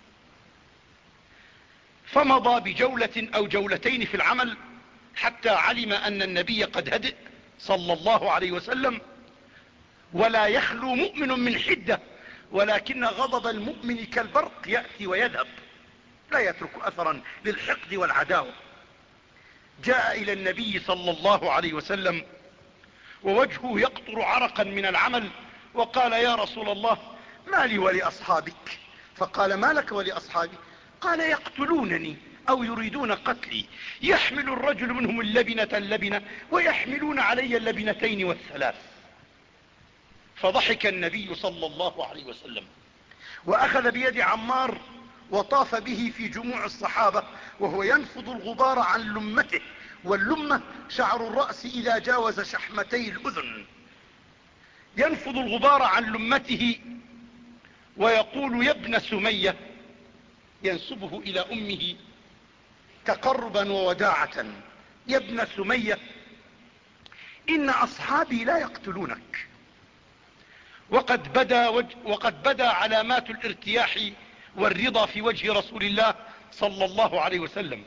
فمضى بجولة أو جولتين في العمل حتى علم أن النبي قد هدئ صلى الله عليه وسلم. ولا يخلو مؤمن من حدة ولكن غضب المؤمن كالبرق يأتي ويذهب. لا يترك أثرا للحقد والعداوة. جاء إلى النبي صلى الله عليه وسلم ووجهه يقطر عرقا من العمل وقال يا رسول الله ما لي ولأصحابك؟ فقال ما لك ولأصحابي قال يقتلونني أو يريدون قتلي. يحمل الرجل منهم اللبنة اللبنة ويحملون علي اللبنتين والثلاث. فضحك النبي صلى الله عليه وسلم. وأخذ بيد عمار وطاف به في جموع الصحابة وهو ينفض الغبار عن لمته. واللمة شعر الرأس إذا جاوز شحمتي الأذن. ينفض الغبار عن لمته ويقول يا ابن سمية ينسبه إلى أمه تقربا ووداعة. يا ابن سمية إن أصحابي لا يقتلونك. وقد بدا, وقد بدا علامات الارتياح والرضا في وجه رسول الله صلى الله عليه وسلم.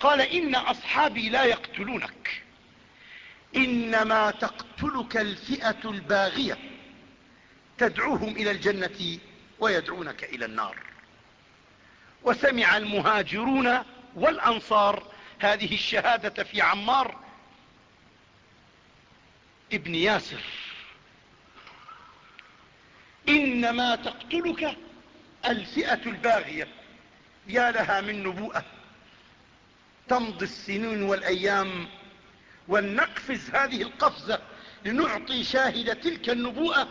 قال إن أصحابي لا يقتلونك. إنما تقتلك الفئة الباغية. تدعوهم إلى الجنة ويدعونك إلى النار. وسمع المهاجرون والأنصار. هذه الشهادة في عمار ابن ياسر. إنما تقتلك الفئة الباغية. يا لها من نبوءة. تمضي السنين والأيام ولنقفز هذه القفزة لنعطي شاهد تلك النبوءة.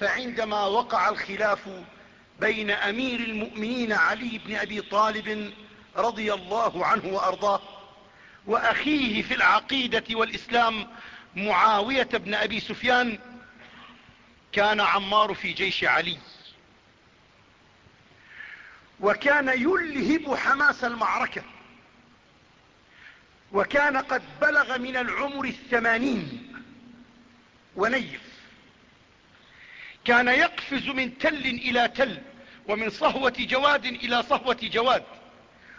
فعندما وقع الخلاف بين أمير المؤمنين علي بن أبي طالب رضي الله عنه وأرضاه وأخيه في العقيدة والإسلام معاوية بن أبي سفيان كان عمار في جيش علي. وكان يلهب حماس المعركة وكان قد بلغ من العمر الثمانين ونيف. كان يقفز من تل إلى تل ومن صهوة جواد إلى صهوة جواد.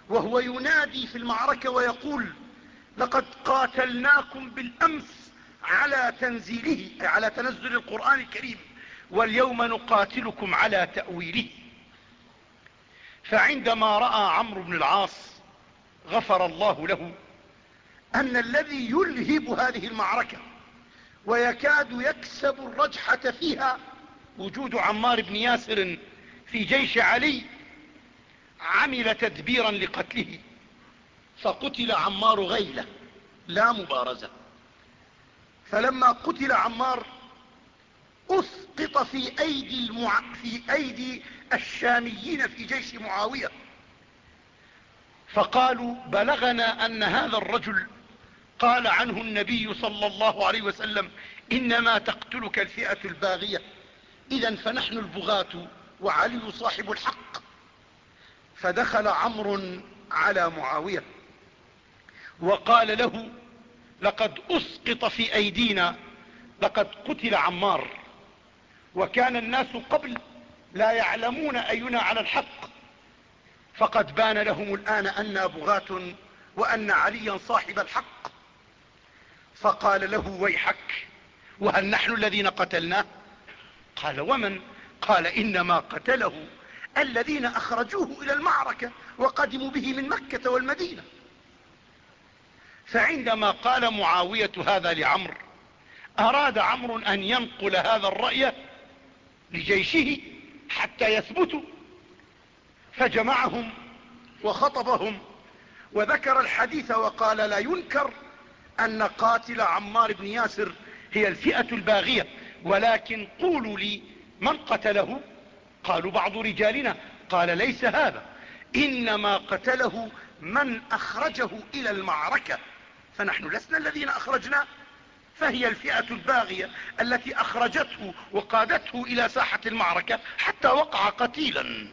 وهو ينادي في المعركة ويقول لقد قاتلناكم بالأمس على تنزيله على تنزل القرآن الكريم واليوم نقاتلكم على تأويله. فعندما رأى عمرو بن العاص غفر الله له أن الذي يلهب هذه المعركة ويكاد يكسب الرجحة فيها وجود عمار بن ياسر في جيش علي عمل تدبيرا لقتله. فقتل عمار غيلة لا مبارزة. فلما قتل عمار أسقط في أيدي, المع... في أيدي الشاميين في جيش معاوية. فقالوا بلغنا أن هذا الرجل قال عنه النبي صلى الله عليه وسلم إنما تقتلك الفئة الباغية. إذا فنحن البغاة وعلي صاحب الحق. فدخل عمرو على معاوية وقال له لقد أسقط في أيدينا لقد قتل عمار. وكان الناس قبل لا يعلمون أينا على الحق. فقد بان لهم الآن أنا بغاة وأن عليا صاحب الحق. فقال له ويحك وهل نحن الذين قتلناه؟ قال ومن؟ قال إنما قتله الذين أخرجوه إلى المعركة وقدموا به من مكة والمدينة. فعندما قال معاوية هذا لعمر أراد عمرو أن ينقل هذا الرأي لجيشه حتى يثبتوا فجمعهم وخطبهم وذكر الحديث وقال لا ينكر أن قاتل عمار بن ياسر هي الفئة الباغية. ولكن قولوا لي من قتله؟ قالوا بعض رجالنا. قال ليس هذا. إنما قتله من أخرجه إلى المعركة. فنحن لسنا الذين أخرجناه فهي الفئة الباغية التي أخرجته وقادته إلى ساحة المعركة حتى وقع قتيلا.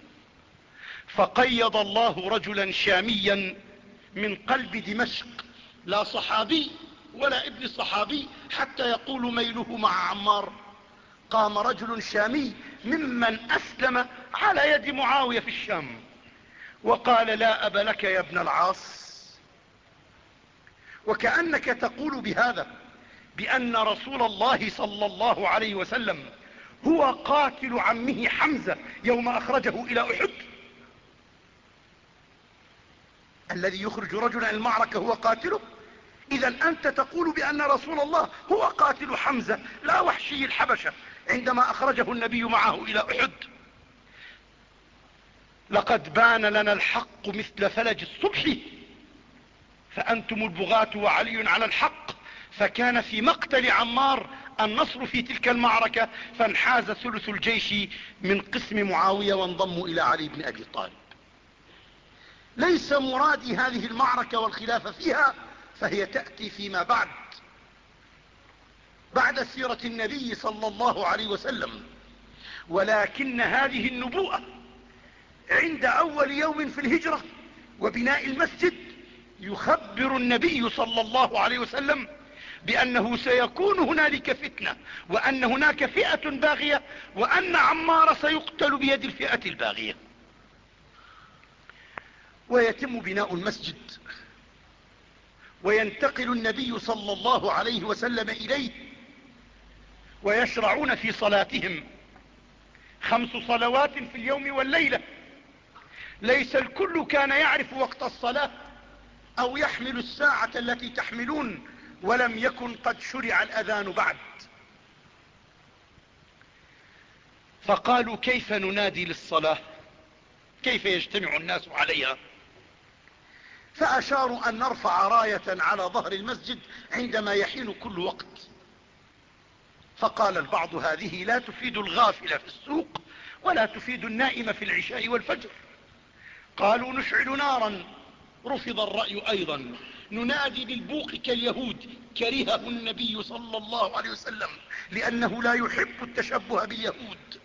فقيض الله رجلا شاميا من قلب دمشق. لا صحابي ولا ابن صحابي حتى يقول ميله مع عمار. قام رجل شامي ممن أسلم على يد معاوية في الشام. وقال لا أب لك يا ابن العاص. وكأنك تقول بهذا بأن رسول الله صلى الله عليه وسلم هو قاتل عمه حمزة يوم أخرجه إلى أحد. الذي يخرج رجلا المعركة هو قاتله؟ إذا أنت تقول بأن رسول الله هو قاتل حمزة لا وحشي الحبشة. عندما أخرجه النبي معه إلى أحد لقد بان لنا الحق مثل فلج الصبح فأنتم البغاة وعلي على الحق. فكان في مقتل عمار النصر في تلك المعركة فانحاز ثلث الجيش من قسم معاوية وانضموا إلى علي بن أبي طالب. ليس مرادي هذه المعركة والخلاف فيها فهي تأتي فيما بعد. بعد سيرة النبي صلى الله عليه وسلم. ولكن هذه النبوءة عند أول يوم في الهجرة وبناء المسجد يخبر النبي صلى الله عليه وسلم بأنه سيكون هنالك فتنة وأن هناك فئة باغية وأن عمار سيقتل بيد الفئة الباغية. ويتم بناء المسجد. وينتقل النبي صلى الله عليه وسلم إليه ويشرعون في صلاتهم. خمس صلوات في اليوم والليلة. ليس الكل كان يعرف وقت الصلاة أو يحمل الساعة التي تحملون ولم يكن قد شرع الأذان بعد. فقالوا كيف ننادي للصلاة؟ كيف يجتمع الناس عليها؟ فأشاروا أن نرفع راية على ظهر المسجد عندما يحين كل وقت. فقال البعض هذه لا تفيد الغافل في السوق ولا تفيد النائم في العشاء والفجر. قالوا نشعل نارا. رفض الرأي أيضا. ننادي بالبوق كاليهود. كرهه النبي صلى الله عليه وسلم لأنه لا يحب التشبه باليهود.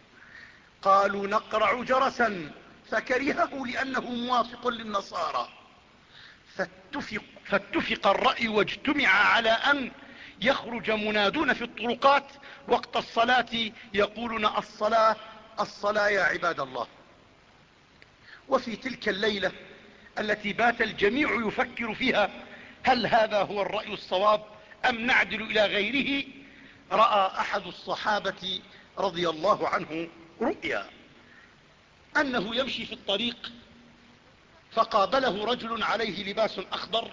قالوا نقرع جرسا. فكرهه لأنه موافق للنصارى. فاتفق, فاتفق الرأي واجتمع على أن يخرج منادون في الطرقات وقت الصلاة يقولون الصلاة الصلاة يا عباد الله. وفي تلك الليلة التي بات الجميع يفكر فيها هل هذا هو الرأي الصواب أم نعدل إلى غيره رأى أحد الصحابة رضي الله عنه رؤيا أنه يمشي في الطريق فقابله رجل عليه لباس أخضر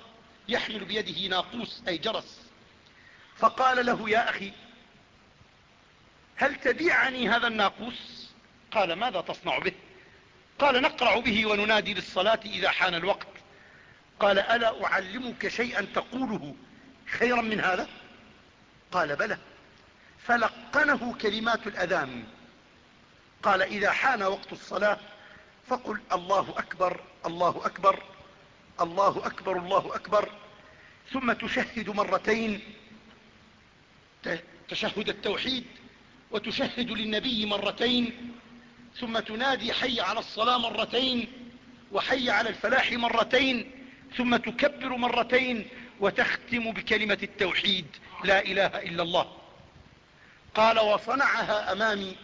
يحمل بيده ناقوس أي جرس. فقال له يا أخي هل تبيعني هذا الناقوس؟ قال ماذا تصنع به؟ قال نقرع به وننادي للصلاة إذا حان الوقت. قال ألا أعلمك شيئا تقوله خيرا من هذا؟ قال بلى فلقنه كلمات الأذان. قال إذا حان وقت الصلاة فقل الله أكبر. الله أكبر الله أكبر الله أكبر. ثم تشهد مرتين تشهد التوحيد وتشهد للنبي مرتين ثم تنادي حي على الصلاة مرتين وحي على الفلاح مرتين ثم تكبر مرتين وتختم بكلمة التوحيد لا إله إلا الله. قال وصنعها أمامي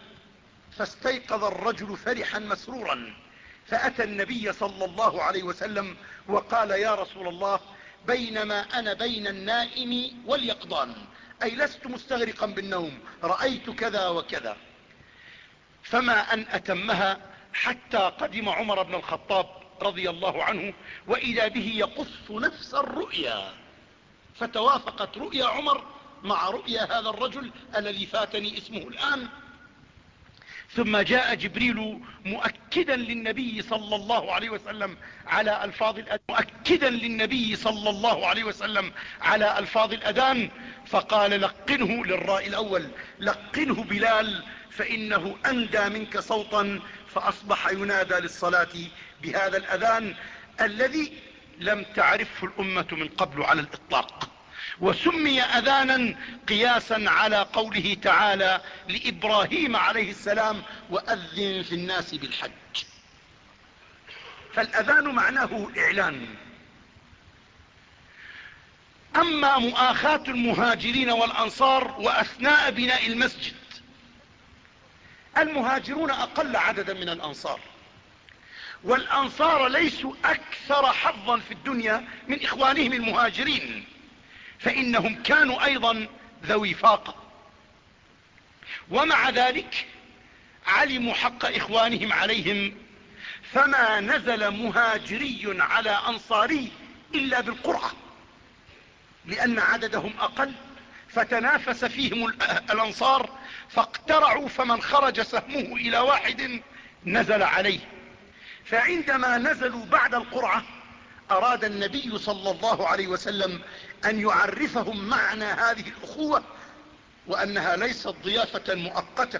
فاستيقظ الرجل فرحا مسرورا. فأتى النبي صلى الله عليه وسلم وقال يا رسول الله بينما أنا بين النائم واليقظان أي لست مستغرقا بالنوم رأيت كذا وكذا. فما أن أتمها حتى قدم عمر بن الخطاب رضي الله عنه وإذا به يقص نفس الرؤيا. فتوافقت رؤيا عمر مع رؤيا هذا الرجل الذي فاتني اسمه الآن. ثم جاء جبريل مؤكدا للنبي صلى الله عليه وسلم على ألفاظ الأذان مؤكدا للنبي صلى الله عليه وسلم على ألفاظ الأذان فقال لقنه للراء الأول لقنه بلال فإنه أندى منك صوتا فأصبح ينادى للصلاة بهذا الأذان الذي لم تعرفه الأمة من قبل على الإطلاق. وسمي أذانا قياسا على قوله تعالى لإبراهيم عليه السلام وأذن في الناس بالحج. فالأذان معناه إعلان. أما مؤاخاة المهاجرين والأنصار وأثناء بناء المسجد المهاجرون أقل عددا من الأنصار. والأنصار ليسوا أكثر حظا في الدنيا من إخوانهم المهاجرين. فإنهم كانوا أيضا ذوي فاقة. ومع ذلك علموا حق إخوانهم عليهم فما نزل مهاجري على أنصاري إلا بالقرعة لأن عددهم أقل فتنافس فيهم الأنصار فاقترعوا فمن خرج سهمه إلى واحد نزل عليه. فعندما نزلوا بعد القرعة أراد النبي صلى الله عليه وسلم أن يعرفهم معنى هذه الأخوة وأنها ليست ضيافة مؤقتة.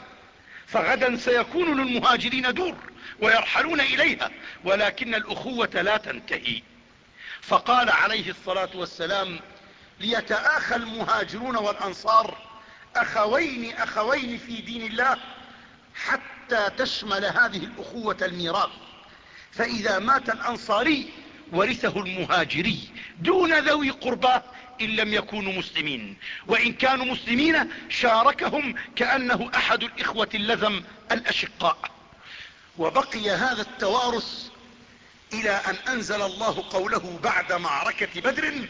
فغدا سيكون للمهاجرين دور ويرحلون إليها ولكن الأخوة لا تنتهي. فقال عليه الصلاة والسلام ليتآخى المهاجرون والأنصار أخوين أخوين في دين الله حتى تشمل هذه الأخوة الميراث. فإذا مات الأنصاري ورثه المهاجري. دون ذوي قرباه إن لم يكونوا مسلمين. وإن كانوا مسلمين شاركهم كأنه أحد الإخوة اللزم الأشقاء. وبقي هذا التوارث إلى أن أنزل الله قوله بعد معركة بدر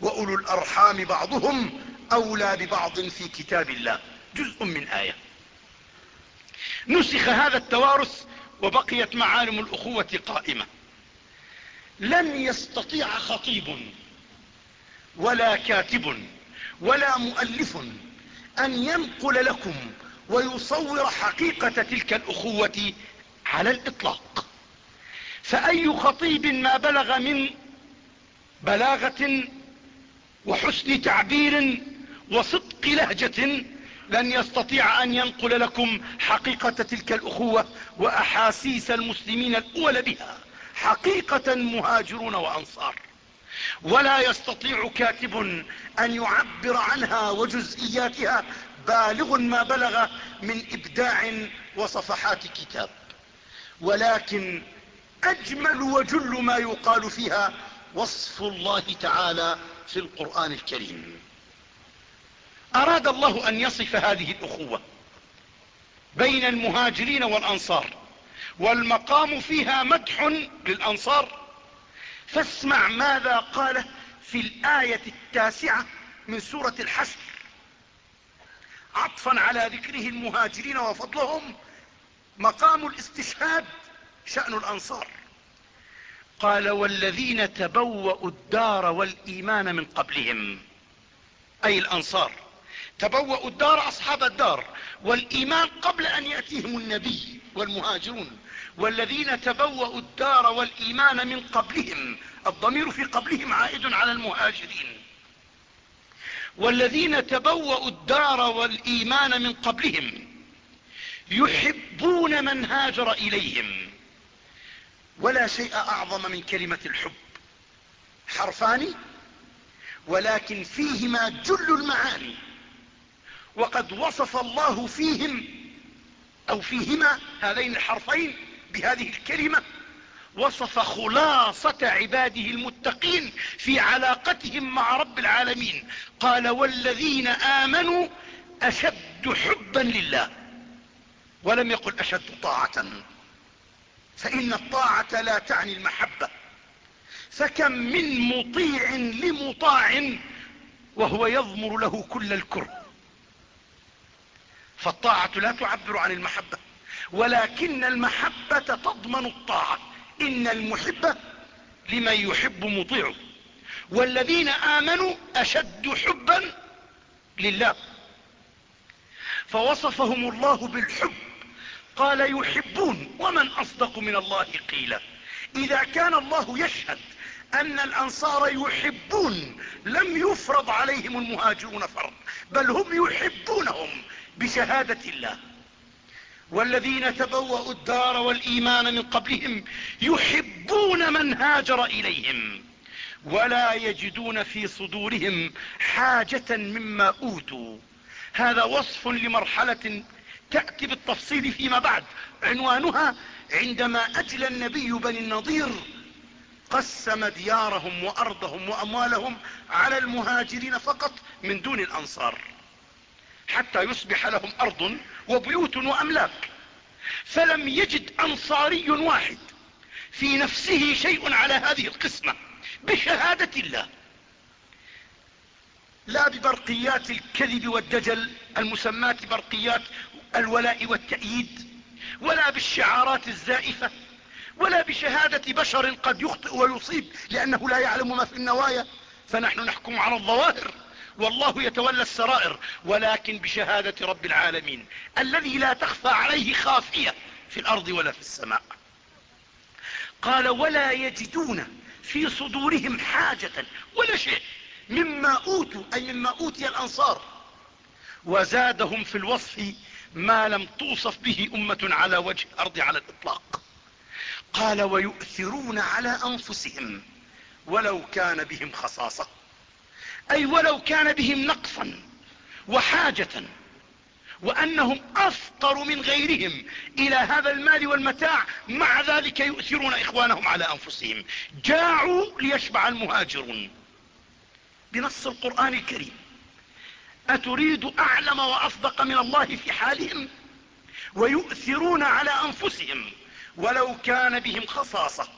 وأولو الأرحام بعضهم أولى ببعض في كتاب الله. جزء من آية. نسخ هذا التوارث وبقيت معالم الأخوة قائمة. لن يستطيع خطيب ولا كاتب ولا مؤلف أن ينقل لكم ويصور حقيقة تلك الأخوة على الإطلاق. فأي خطيب ما بلغ من بلاغة وحسن تعبير وصدق لهجة لن يستطيع أن ينقل لكم حقيقة تلك الأخوة وأحاسيس المسلمين الأول بها. حقيقة مهاجرون وأنصار. ولا يستطيع كاتب أن يعبر عنها وجزئياتها بالغ ما بلغ من إبداع وصفحات كتاب. ولكن أجمل وجل ما يقال فيها وصف الله تعالى في القرآن الكريم. أراد الله أن يصف هذه الأخوة بين المهاجرين والأنصار. والمقام فيها مدح للأنصار. فاسمع ماذا قال في الآية التاسعة من سورة الحشر. عطفا على ذكره المهاجرين وفضلهم مقام الاستشهاد شأن الأنصار. قال والذين تبوأوا الدار والإيمان من قبلهم أي الأنصار. تبوأوا الدار أصحاب الدار والإيمان قبل أن يأتيهم النبي والمهاجرون. والذين تبوأوا الدار والإيمان من قبلهم الضمير في قبلهم عائد على المهاجرين. والذين تبوأوا الدار والإيمان من قبلهم يحبون من هاجر إليهم. ولا شيء أعظم من كلمة الحب. حرفان ولكن فيهما جل المعاني. وقد وصف الله فيهم أو فيهما هذين الحرفين بهذه الكلمة وصف خلاصة عباده المتقين في علاقتهم مع رب العالمين. قال والذين آمنوا أشد حبا لله. ولم يقل أشد طاعة. فإن الطاعة لا تعني المحبة. فكم من مطيع لمطاع وهو يضمر له كل الكره فالطاعة لا تعبر عن المحبة. ولكن المحبة تضمن الطاعة. إن المحب لمن يحب مطيعه والذين آمنوا أشد حبا لله. فوصفهم الله بالحب. قال يحبون. ومن أصدق من الله قيلا. إذا كان الله يشهد أن الأنصار يحبون لم يفرض عليهم المهاجرون فرض. بل هم يحبونهم بشهادة الله. والذين تبوأوا الدار والإيمان من قبلهم يحبون من هاجر إليهم ولا يجدون في صدورهم حاجة مما أوتوا. هذا وصف لمرحلة تأتي بالتفصيل فيما بعد. عنوانها عندما أجل النبي بني النضير قسم ديارهم وأرضهم وأموالهم على المهاجرين فقط من دون الأنصار حتى يصبح لهم أرض وبيوت وأملاك. فلم يجد أنصاري واحد في نفسه شيء على هذه القسمة بشهادة الله. لا ببرقيات الكذب والدجل المسماة برقيات الولاء والتأييد ولا بالشعارات الزائفة ولا بشهادة بشر قد يخطئ ويصيب لأنه لا يعلم ما في النوايا. فنحن نحكم على الظواهر. والله يتولى السرائر ولكن بشهادة رب العالمين الذي لا تخفى عليه خافية في الأرض ولا في السماء. قال ولا يجدون في صدورهم حاجة ولا شيء مما أوتوا أي مما أوتي الأنصار. وزادهم في الوصف ما لم توصف به أمة على وجه الأرض على الإطلاق. قال ويؤثرون على أنفسهم ولو كان بهم خصاصة. أي ولو كان بهم نقصا وحاجة وأنهم افقر من غيرهم إلى هذا المال والمتاع مع ذلك يؤثرون إخوانهم على أنفسهم. جاعوا ليشبع المهاجرون. بنص القرآن الكريم. أتريد أعلم وأصدق من الله في حالهم؟ ويؤثرون على أنفسهم. ولو كان بهم خصاصة.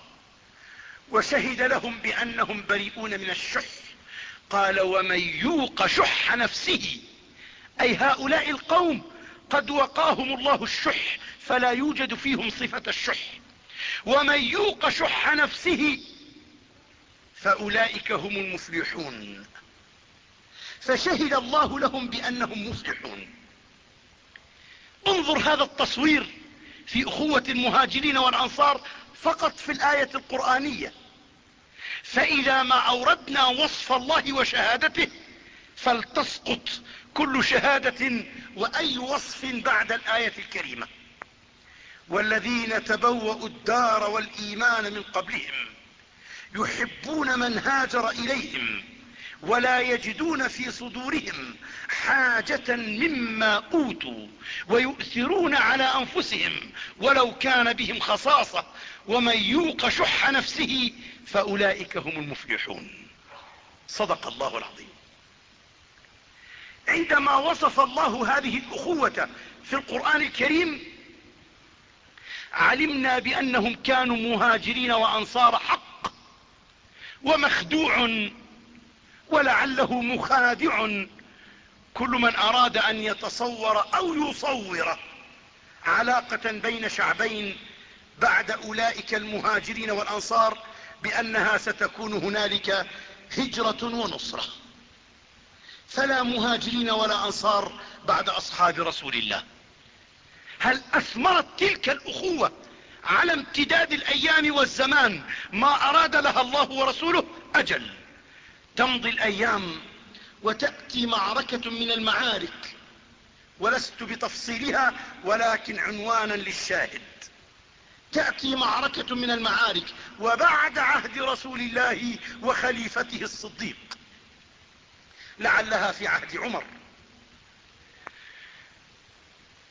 وشهد لهم بأنهم بريئون من الشح. قال ومن يوق شح نفسه. أي هؤلاء القوم قد وقاهم الله الشح فلا يوجد فيهم صفة الشح. ومن يوق شح نفسه فأولئك هم المفلحون. فشهد الله لهم بأنهم مفلحون. انظر هذا التصوير في أخوة المهاجرين والأنصار فقط في الآية القرآنية. فإذا ما أوردنا وصف الله وشهادته فلتسقط كل شهادة وأي وصف بعد الآية الكريمة. والذين تبوأوا الدار والإيمان من قبلهم يحبون من هاجر إليهم ولا يجدون في صدورهم حاجة مما أوتوا ويؤثرون على أنفسهم ولو كان بهم خصاصة. ومن يوق شح نفسه فأولئك هم المفلحون. صدق الله العظيم. عندما وصف الله هذه الأخوة في القرآن الكريم علمنا بأنهم كانوا مهاجرين وأنصار حق ومخدوع ولعله مخادع. كل من أراد أن يتصور أو يصور علاقة بين شعبين بعد أولئك المهاجرين والأنصار بأنها ستكون هنالك هجرة ونصرة. فلا مهاجرين ولا أنصار بعد أصحاب رسول الله. هل أثمرت تلك الأخوة على امتداد الأيام والزمان ما أراد لها الله ورسوله؟ أجل. تمضي الأيام وتأتي معركة من المعارك ولست بتفصيلها ولكن عنوانا للشاهد. تأتي معركة من المعارك وبعد عهد رسول الله وخليفته الصديق لعلها في عهد عمر.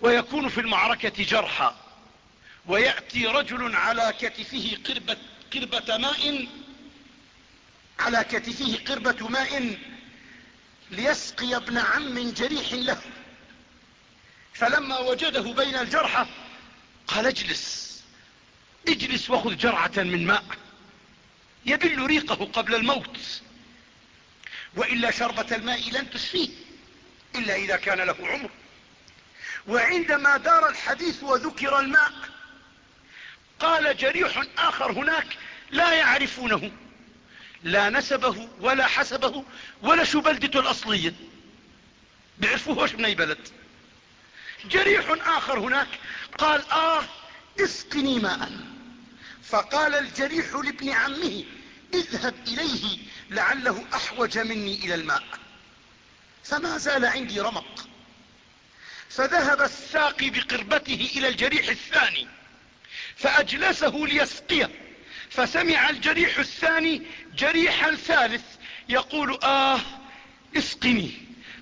ويكون في المعركة جرحى ويأتي رجل على كتفه قربة, قربة ماء على كتفه قربة ماء ليسقي ابن عم جريح له. فلما وجده بين الجرحى قال اجلس اجلس وخذ جرعة من ماء يبل ريقه قبل الموت. وإلا شربة الماء لن تشفيه إلا إذا كان له عمر. وعندما دار الحديث وذكر الماء قال جريح آخر هناك لا يعرفونه. لا نسبه ولا حسبه ولا شو بلدته الأصلية. بيعرفوهوش من أي بلد. جريح آخر هناك قال آه اسقني ماء. فقال الجريح لابن عمه اذهب إليه لعله أحوج مني إلى الماء. فما زال عندي رمق. فذهب الساقي بقربته إلى الجريح الثاني فأجلسه ليسقيه. فسمع الجريح الثاني جريحا ثالث يقول آه اسقني.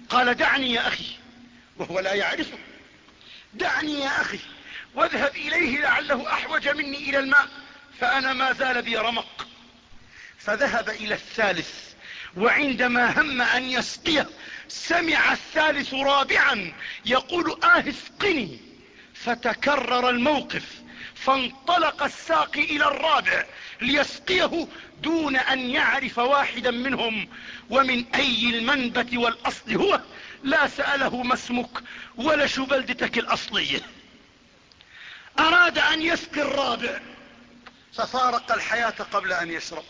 قال دعني يا أخي. وهو لا يعرفه. دعني يا أخي واذهب إليه لعله أحوج مني إلى الماء فأنا ما زال بي رمق. فذهب إلى الثالث وعندما هم أن يسقيه سمع الثالث رابعا يقول آه اسقني. فتكرر الموقف. فانطلق الساقي إلى الرابع ليسقيه دون أن يعرف واحدا منهم. ومن أي المنبت والأصل هو لا سأله ما اسمك ولا شو بلدتك الاصلية أراد أن يسقي الرابع. ففارق الحياة قبل أن يشرب.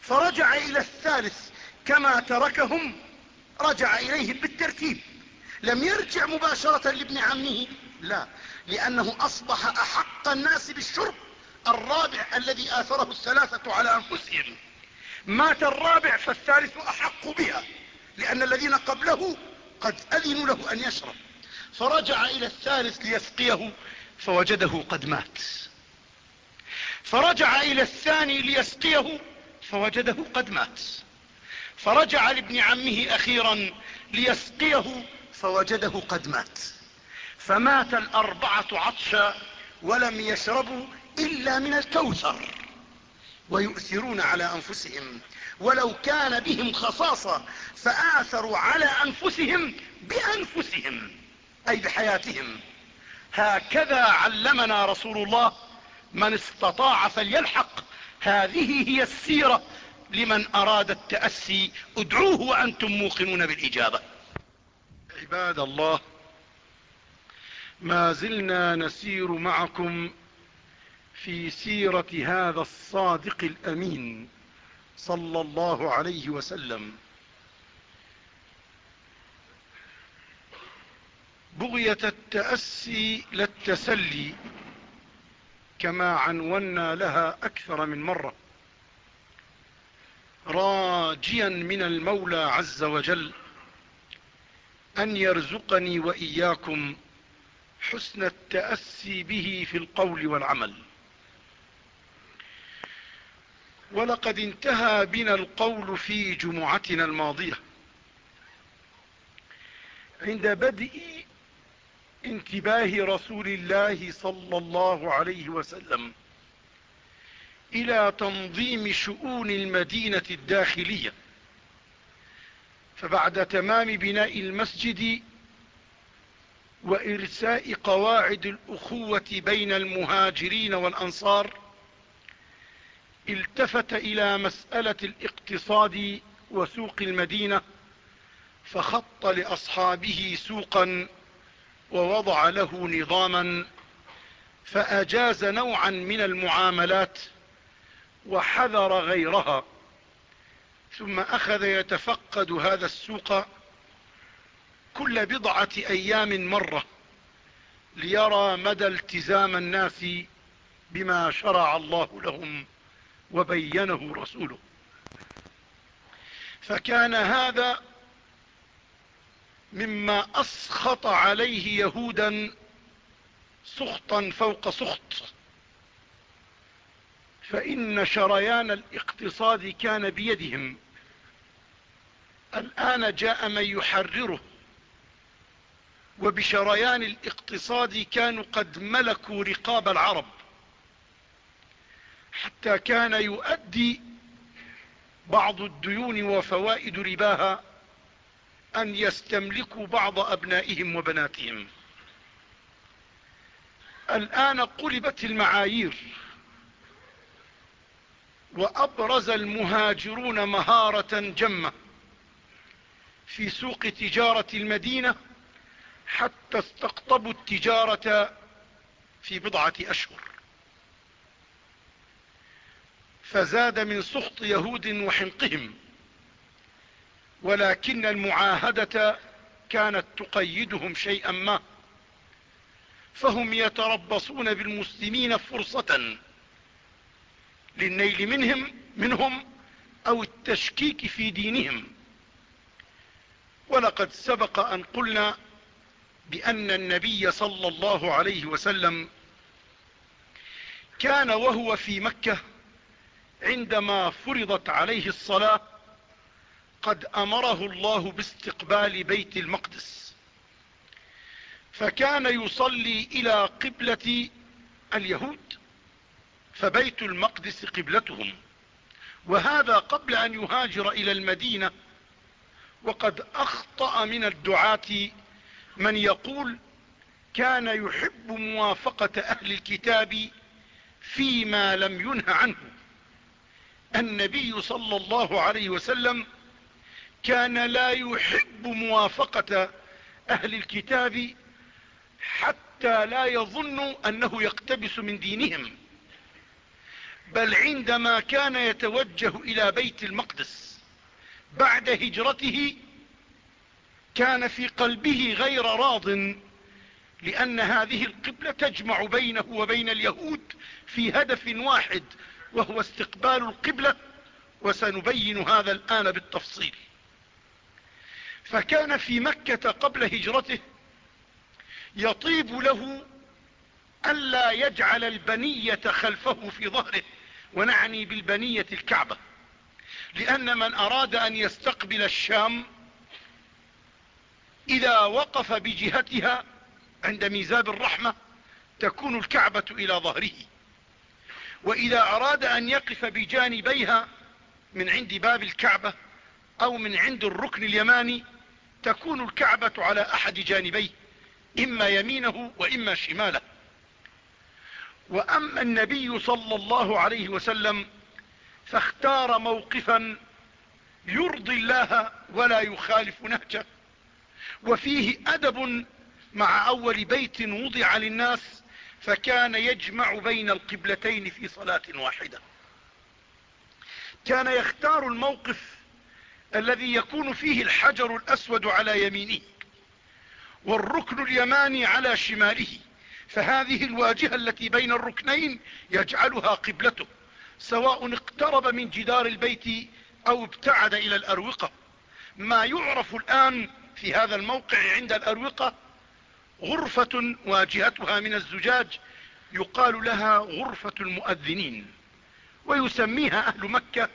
فرجع إلى الثالث كما تركهم. رجع إليهم بالترتيب. لم يرجع مباشرة لابن عمه. لا لأنه أصبح أحق الناس بالشرب الرابع الذي آثره الثلاثة على أنفسهم. مات الرابع فالثالث أحق بها لأن الذين قبله قد أذنوا له أن يشرب. فرجع إلى الثالث ليسقيه فوجده قد مات. فرجع إلى الثاني ليسقيه فوجده قد مات. فرجع لابن عمه أخيرا ليسقيه فوجده قد مات. فمات الأربعة عطشا ولم يشربوا إلا من الكوثر. ويؤثرون على أنفسهم. ولو كان بهم خصاصة فآثروا على أنفسهم بأنفسهم أي بحياتهم. هكذا علمنا رسول الله من استطاع فليلحق. هذه هي السيرة لمن أراد التأسي. ادعوه وأنتم موقنون بالإجابة. عباد الله ما زلنا نسير معكم في سيرة هذا الصادق الأمين صلى الله عليه وسلم. بغية التأسي للتسلي كما عنونا لها أكثر من مرة. راجيا من المولى عز وجل أن يرزقني وإياكم حسن التأسي به في القول والعمل. ولقد انتهى بنا القول في جمعتنا الماضية. عند بدء انتباه رسول الله صلى الله عليه وسلم إلى تنظيم شؤون المدينة الداخلية. فبعد تمام بناء المسجد وإرساء قواعد الأخوة بين المهاجرين والأنصار التفت إلى مسألة الاقتصاد وسوق المدينة فخط لأصحابه سوقا ووضع له نظاما فأجاز نوعا من المعاملات وحذر غيرها ثم أخذ يتفقد هذا السوق كل بضعة أيام مرة ليرى مدى التزام الناس بما شرع الله لهم وبينه رسوله. فكان هذا مما أسخط عليه يهودا سخطا فوق سخط. فإن شريان الاقتصاد كان بيدهم. الآن جاء من يحرره. وبشريان الاقتصاد كانوا قد ملكوا رقاب العرب حتى كان يؤدي بعض الديون وفوائد رباها أن يستملكوا بعض أبنائهم وبناتهم. الآن قلبت المعايير وأبرز المهاجرون مهارة جمة في سوق تجارة المدينة حتى استقطبوا التجارة في بضعة أشهر. فزاد من سخط يهود وحنقهم ولكن المعاهدة كانت تقيدهم شيئا ما فهم يتربصون بالمسلمين فرصة للنيل منهم منهم أو التشكيك في دينهم. ولقد سبق أن قلنا بأن النبي صلى الله عليه وسلم كان وهو في مكة عندما فرضت عليه الصلاة قد أمره الله باستقبال بيت المقدس. فكان يصلي إلى قبلة اليهود فبيت المقدس قبلتهم. وهذا قبل أن يهاجر إلى المدينة وقد أخطأ من الدعاة من يقول كان يحب موافقة أهل الكتاب فيما لم ينه عنه. النبي صلى الله عليه وسلم كان لا يحب موافقة أهل الكتاب حتى لا يظنوا أنه يقتبس من دينهم بل عندما كان يتوجه إلى بيت المقدس بعد هجرته كان في قلبه غير راض لأن هذه القبلة تجمع بينه وبين اليهود في هدف واحد وهو استقبال القبلة وسنبين هذا الآن بالتفصيل. فكان في مكة قبل هجرته يطيب له ألا يجعل البنية خلفه في ظهره ونعني بالبنية الكعبة لأن من أراد أن يستقبل الشام إذا وقف بجهتها عند ميزاب الرحمة تكون الكعبة إلى ظهره. وإذا أراد أن يقف بجانبيها من عند باب الكعبة أو من عند الركن اليماني تكون الكعبة على أحد جانبيه إما يمينه وإما شماله. وأما النبي صلى الله عليه وسلم فاختار موقفا يرضي الله ولا يخالف نهجه. وفيه أدب مع أول بيت وضع للناس فكان يجمع بين القبلتين في صلاة واحدة. كان يختار الموقف الذي يكون فيه الحجر الأسود على يمينه والركن اليماني على شماله فهذه الواجهة التي بين الركنين يجعلها قبلته سواء اقترب من جدار البيت أو ابتعد إلى الأروقة. ما يعرف الآن في هذا الموقع عند الأروقة غرفة واجهتها من الزجاج يقال لها غرفة المؤذنين ويسميها أهل مكة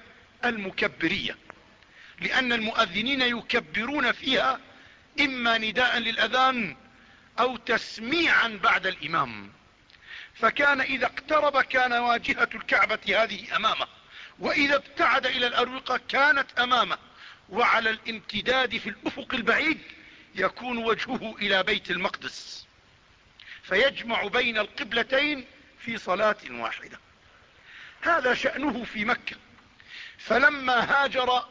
المكبرية لأن المؤذنين يكبرون فيها إما نداء للأذان أو تسميعا بعد الإمام. فكان إذا اقترب كان واجهة الكعبة هذه أمامه وإذا ابتعد إلى الأروقة كانت أمامه. وعلى الامتداد في الأفق البعيد يكون وجهه إلى بيت المقدس فيجمع بين القبلتين في صلاة واحدة. هذا شأنه في مكة. فلما هاجر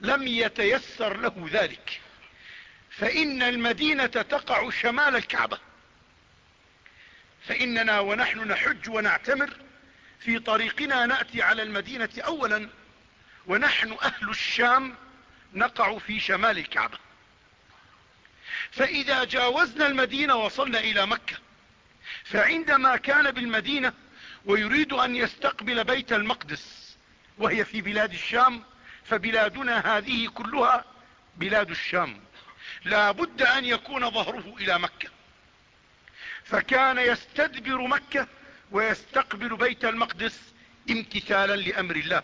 لم يتيسر له ذلك. فإن المدينة تقع شمال الكعبة. فإننا ونحن نحج ونعتمر في طريقنا نأتي على المدينة أولا ونحن أهل الشام نقع في شمال الكعبة. فإذا جاوزنا المدينة وصلنا إلى مكة فعندما كان بالمدينة ويريد أن يستقبل بيت المقدس وهي في بلاد الشام فبلادنا هذه كلها بلاد الشام. لا بد أن يكون ظهره إلى مكة. فكان يستدبر مكة ويستقبل بيت المقدس امتثالا لأمر الله.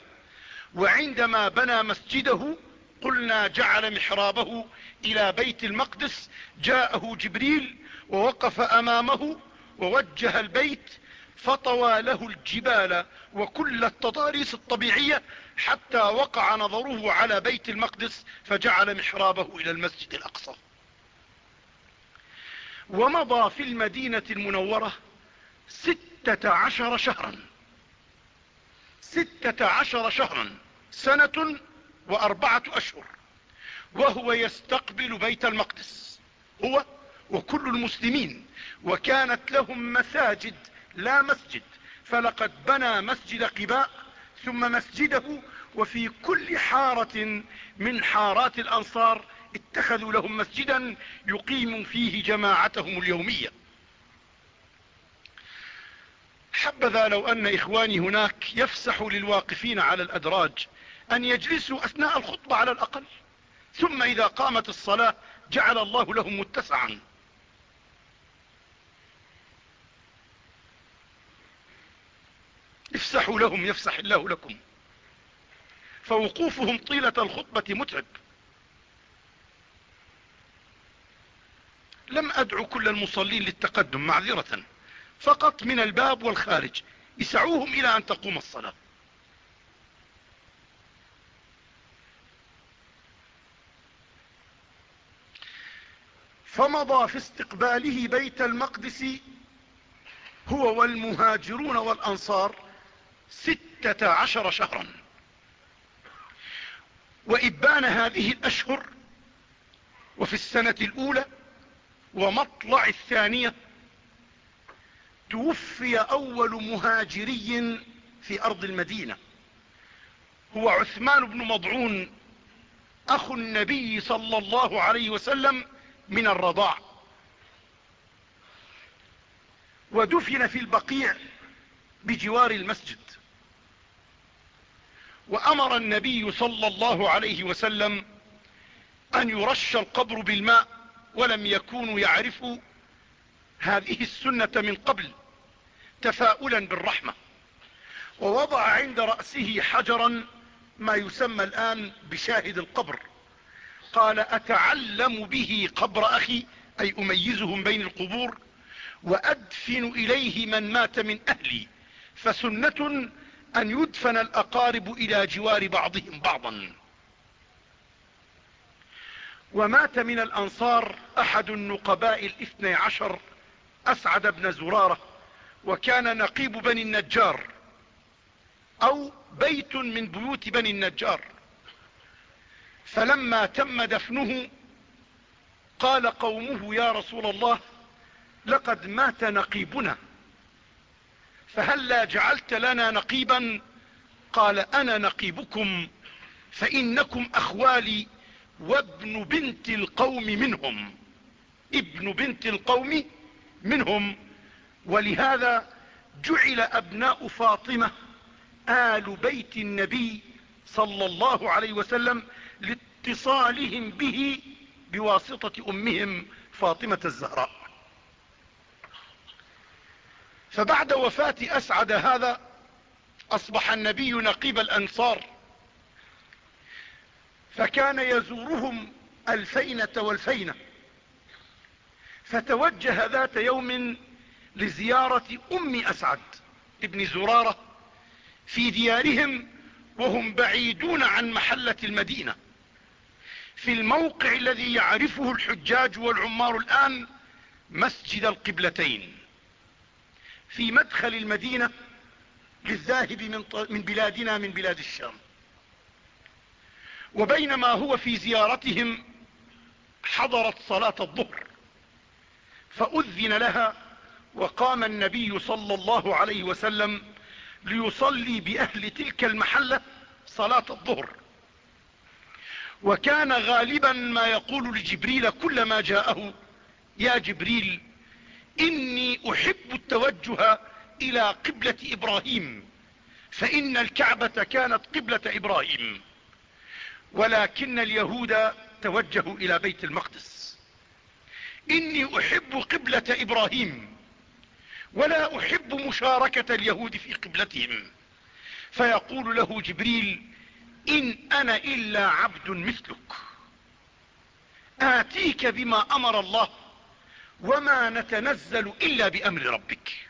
وعندما بنى مسجده قلنا جعل محرابه إلى بيت المقدس جاءه جبريل ووقف أمامه ووجه البيت فطوى له الجبال وكل التضاريس الطبيعية حتى وقع نظره على بيت المقدس فجعل محرابه إلى المسجد الأقصى. ومضى في المدينة المنورة ستة عشر شهرا. ستة عشر شهرا. سنة وأربعة أشهر وهو يستقبل بيت المقدس. هو وكل المسلمين وكانت لهم مساجد لا مسجد. فلقد بنى مسجد قباء ثم مسجده وفي كل حارة من حارات الأنصار اتخذوا لهم مسجدا يقيم فيه جماعتهم اليومية. حبذا لو أن إخواني هناك يفسحوا للواقفين على الأدراج أن يجلسوا أثناء الخطبة على الأقل. ثم إذا قامت الصلاة جعل الله لهم متسعا. افسحوا لهم يفسح الله لكم. فوقوفهم طيلة الخطبة متعب. لم أدعو كل المصلين للتقدم معذرة. فقط من الباب والخارج. يسعوهم إلى أن تقوم الصلاة. فمضى في استقباله بيت المقدس هو والمهاجرون والأنصار ستة عشر شهرا. وإبان هذه الأشهر وفي السنة الأولى ومطلع الثانية توفي أول مهاجري في أرض المدينة. هو عثمان بن مضعون أخو النبي صلى الله عليه وسلم من الرضاع. ودفن في البقيع بجوار المسجد. وأمر النبي صلى الله عليه وسلم أن يرش القبر بالماء ولم يكونوا يعرفوا هذه السنة من قبل تفاؤلا بالرحمة. ووضع عند رأسه حجرا ما يسمى الآن بشاهد القبر. قال أتعلم به قبر أخي أي أميزهم بين القبور وأدفن إليه من مات من أهلي. فسنة أن يدفن الأقارب إلى جوار بعضهم بعضا. ومات من الأنصار أحد النقباء الاثني عشر أسعد بن زرارة وكان نقيب بني النجار أو بيت من بيوت بني النجار. فلما تم دفنه قال قومه يا رسول الله لقد مات نقيبنا فهل لا جعلت لنا نقيبا؟ قال أنا نقيبكم فإنكم أخوالي وابن بنت القوم منهم ابن بنت القوم منهم ولهذا جعل أبناء فاطمة آل بيت النبي صلى الله عليه وسلم لاتصالهم به بواسطة أمهم فاطمة الزهراء. فبعد وفاة أسعد هذا أصبح النبي نقيب الأنصار. فكان يزورهم الفينة والفينة. فتوجه ذات يوم لزيارة أم أسعد ابن زرارة في ديارهم وهم بعيدون عن محلة المدينة. في الموقع الذي يعرفه الحجاج والعمار الآن مسجد القبلتين. في مدخل المدينة للذاهب من بلادنا من بلاد الشام. وبينما هو في زيارتهم حضرت صلاة الظهر فأذن لها وقام النبي صلى الله عليه وسلم ليصلي بأهل تلك المحلة صلاة الظهر. وكان غالبا ما يقول لجبريل كلما جاءه. يا جبريل إني أحب التوجه إلى قبلة إبراهيم فإن الكعبة كانت قبلة إبراهيم ولكن اليهود توجهوا إلى بيت المقدس. إني أحب قبلة إبراهيم ولا أحب مشاركة اليهود في قبلتهم. فيقول له جبريل إن أنا إلا عبد مثلك. آتيك بما أمر الله وما نتنزل إلا بأمر ربك.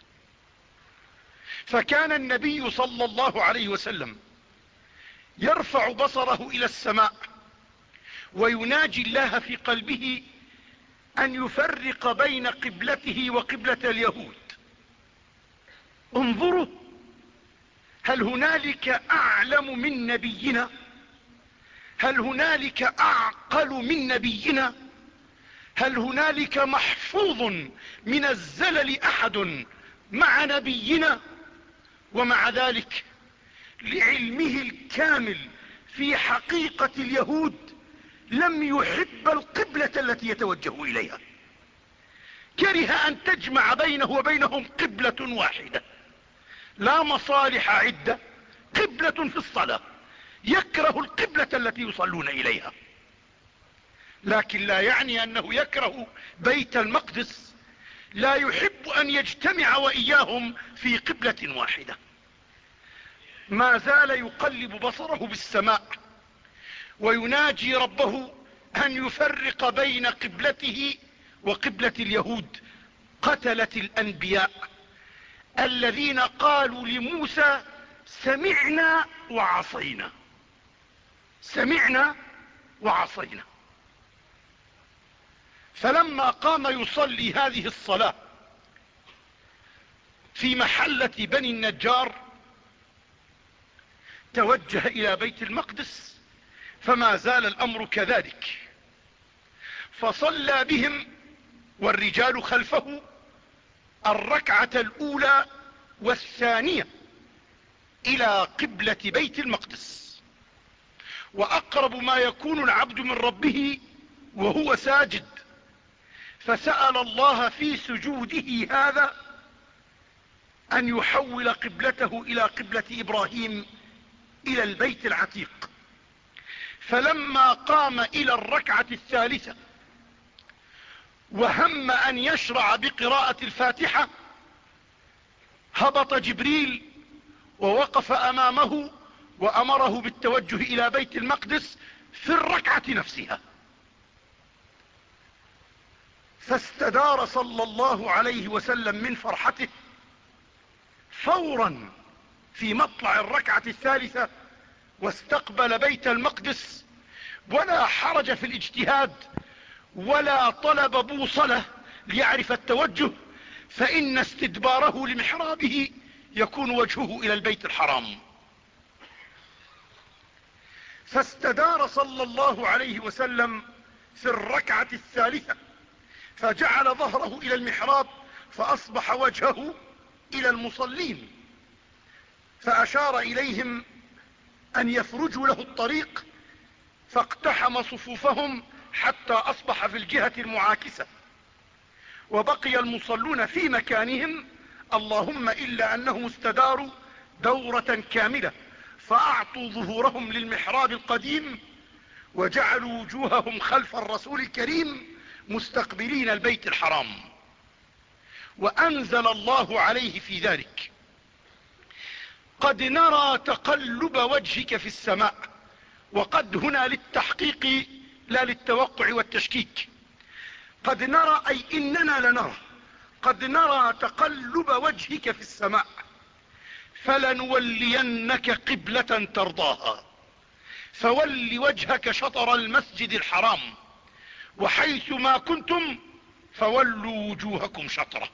فكان النبي صلى الله عليه وسلم يرفع بصره إلى السماء ويناجي الله في قلبه أن يفرق بين قبلته وقبلة اليهود. انظروا هل هنالك أعلم من نبينا؟ هل هنالك أعقل من نبينا؟ هل هنالك محفوظ من الزلل أحد مع نبينا؟ ومع ذلك لعلمه الكامل في حقيقة اليهود لم يحب القبلة التي يتوجه إليها. كره أن تجمع بينه وبينهم قبلة واحدة. لا مصالح عدة قبلة في الصلاة. يكره القبلة التي يصلون إليها. لكن لا يعني أنه يكره بيت المقدس. لا يحب أن يجتمع وإياهم في قبلة واحدة. ما زال يقلب بصره بالسماء ويناجي ربه أن يفرق بين قبلته وقبلة اليهود قتلة الأنبياء الذين قالوا لموسى سمعنا وعصينا. سمعنا وعصينا. فلما قام يصلي هذه الصلاة في محلة بني النجار توجه إلى بيت المقدس فما زال الأمر كذلك. فصلى بهم والرجال خلفه الركعة الأولى والثانية إلى قبلة بيت المقدس. وأقرب ما يكون العبد من ربه وهو ساجد. فسأل الله في سجوده هذا أن يحول قبلته إلى قبلة إبراهيم إلى البيت العتيق. فلما قام إلى الركعة الثالثة وهم أن يشرع بقراءة الفاتحة هبط جبريل ووقف أمامه وأمره بالتوجه إلى بيت المقدس في الركعة نفسها. فاستدار صلى الله عليه وسلم من فرحته فورا في مطلع الركعة الثالثة واستقبل بيت المقدس ولا حرج في الاجتهاد ولا طلب بوصلة ليعرف التوجه فإن استدباره لمحرابه يكون وجهه إلى البيت الحرام. فاستدار صلى الله عليه وسلم في الركعة الثالثة فجعل ظهره إلى المحراب فأصبح وجهه إلى المصلين. فأشار إليهم أن يفرجوا له الطريق فاقتحم صفوفهم حتى أصبح في الجهة المعاكسة. وبقي المصلون في مكانهم اللهم إلا أنهم استداروا دورة كاملة. فأعطوا ظهورهم للمحراب القديم وجعلوا وجوههم خلف الرسول الكريم مستقبلين البيت الحرام. وأنزل الله عليه في ذلك. قد نرى تقلب وجهك في السماء وقد هنا للتحقيق لا للتوقع والتشكيك. قد نرى أي إننا لنرى قد نرى تقلب وجهك في السماء. فلنولينك قبلة ترضاها. فول وجهك شطر المسجد الحرام وحيث ما كنتم فولوا وجوهكم شطره.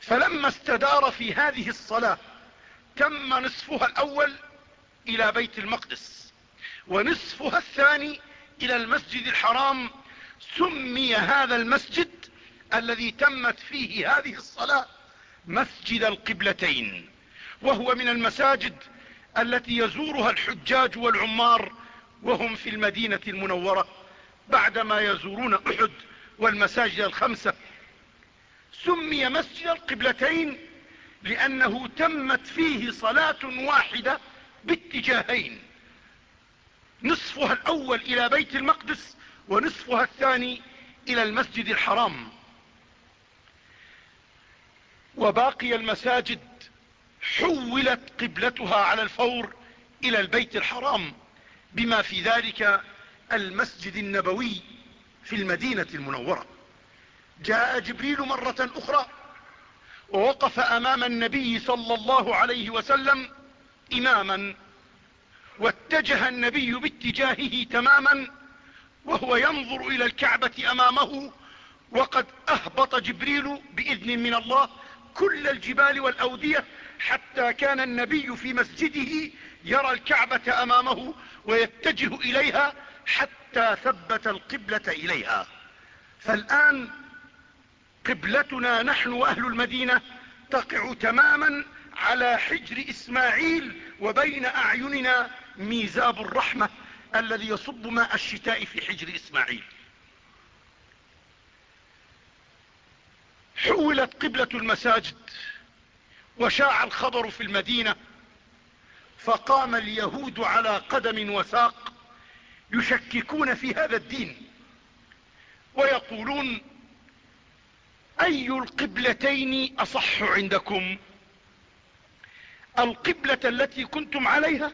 فلما استدار في هذه الصلاة تم نصفها الأول إلى بيت المقدس ونصفها الثاني إلى المسجد الحرام. سمي هذا المسجد الذي تمت فيه هذه الصلاة مسجد القبلتين. وهو من المساجد التي يزورها الحجاج والعمار وهم في المدينة المنورة بعدما يزورون أحد والمساجد الخمسة. سمي مسجد القبلتين لأنه تمت فيه صلاة واحدة باتجاهين نصفها الأول إلى بيت المقدس ونصفها الثاني إلى المسجد الحرام. وباقي المساجد حولت قبلتها على الفور إلى البيت الحرام بما في ذلك المسجد النبوي في المدينة المنورة. جاء جبريل مرة أخرى ووقف أمام النبي صلى الله عليه وسلم إماما واتجه النبي باتجاهه تماما وهو ينظر إلى الكعبة أمامه وقد أهبط جبريل بإذن من الله كل الجبال والأودية حتى كان النبي في مسجده يرى الكعبة أمامه ويتجه إليها حتى ثبت القبلة إليها. فالآن قبلتنا نحن وأهل المدينة تقع تماما على حجر إسماعيل وبين أعيننا ميزاب الرحمة الذي يصب ماء الشتاء في حجر إسماعيل. حولت قبلة المساجد وشاع الخبر في المدينة فقام اليهود على قدم وساق يشككون في هذا الدين ويقولون أي القبلتين أصح عندكم؟ القبلة التي كنتم عليها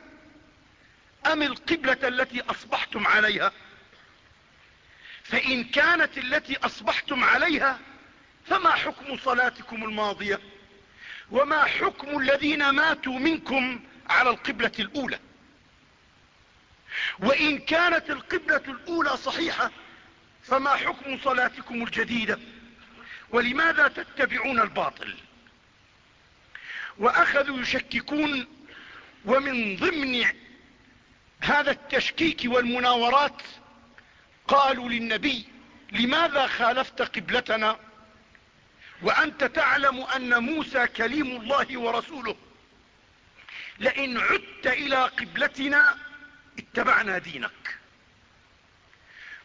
أم القبلة التي أصبحتم عليها؟ فإن كانت التي أصبحتم عليها فما حكم صلاتكم الماضية؟ وما حكم الذين ماتوا منكم على القبلة الأولى؟ وإن كانت القبلة الأولى صحيحة فما حكم صلاتكم الجديدة؟ ولماذا تتبعون الباطل؟ وأخذوا يشككون ومن ضمن هذا التشكيك والمناورات قالوا للنبي لماذا خالفت قبلتنا؟ وأنت تعلم أن موسى كليم الله ورسوله. لئن عدت إلى قبلتنا اتبعنا دينك.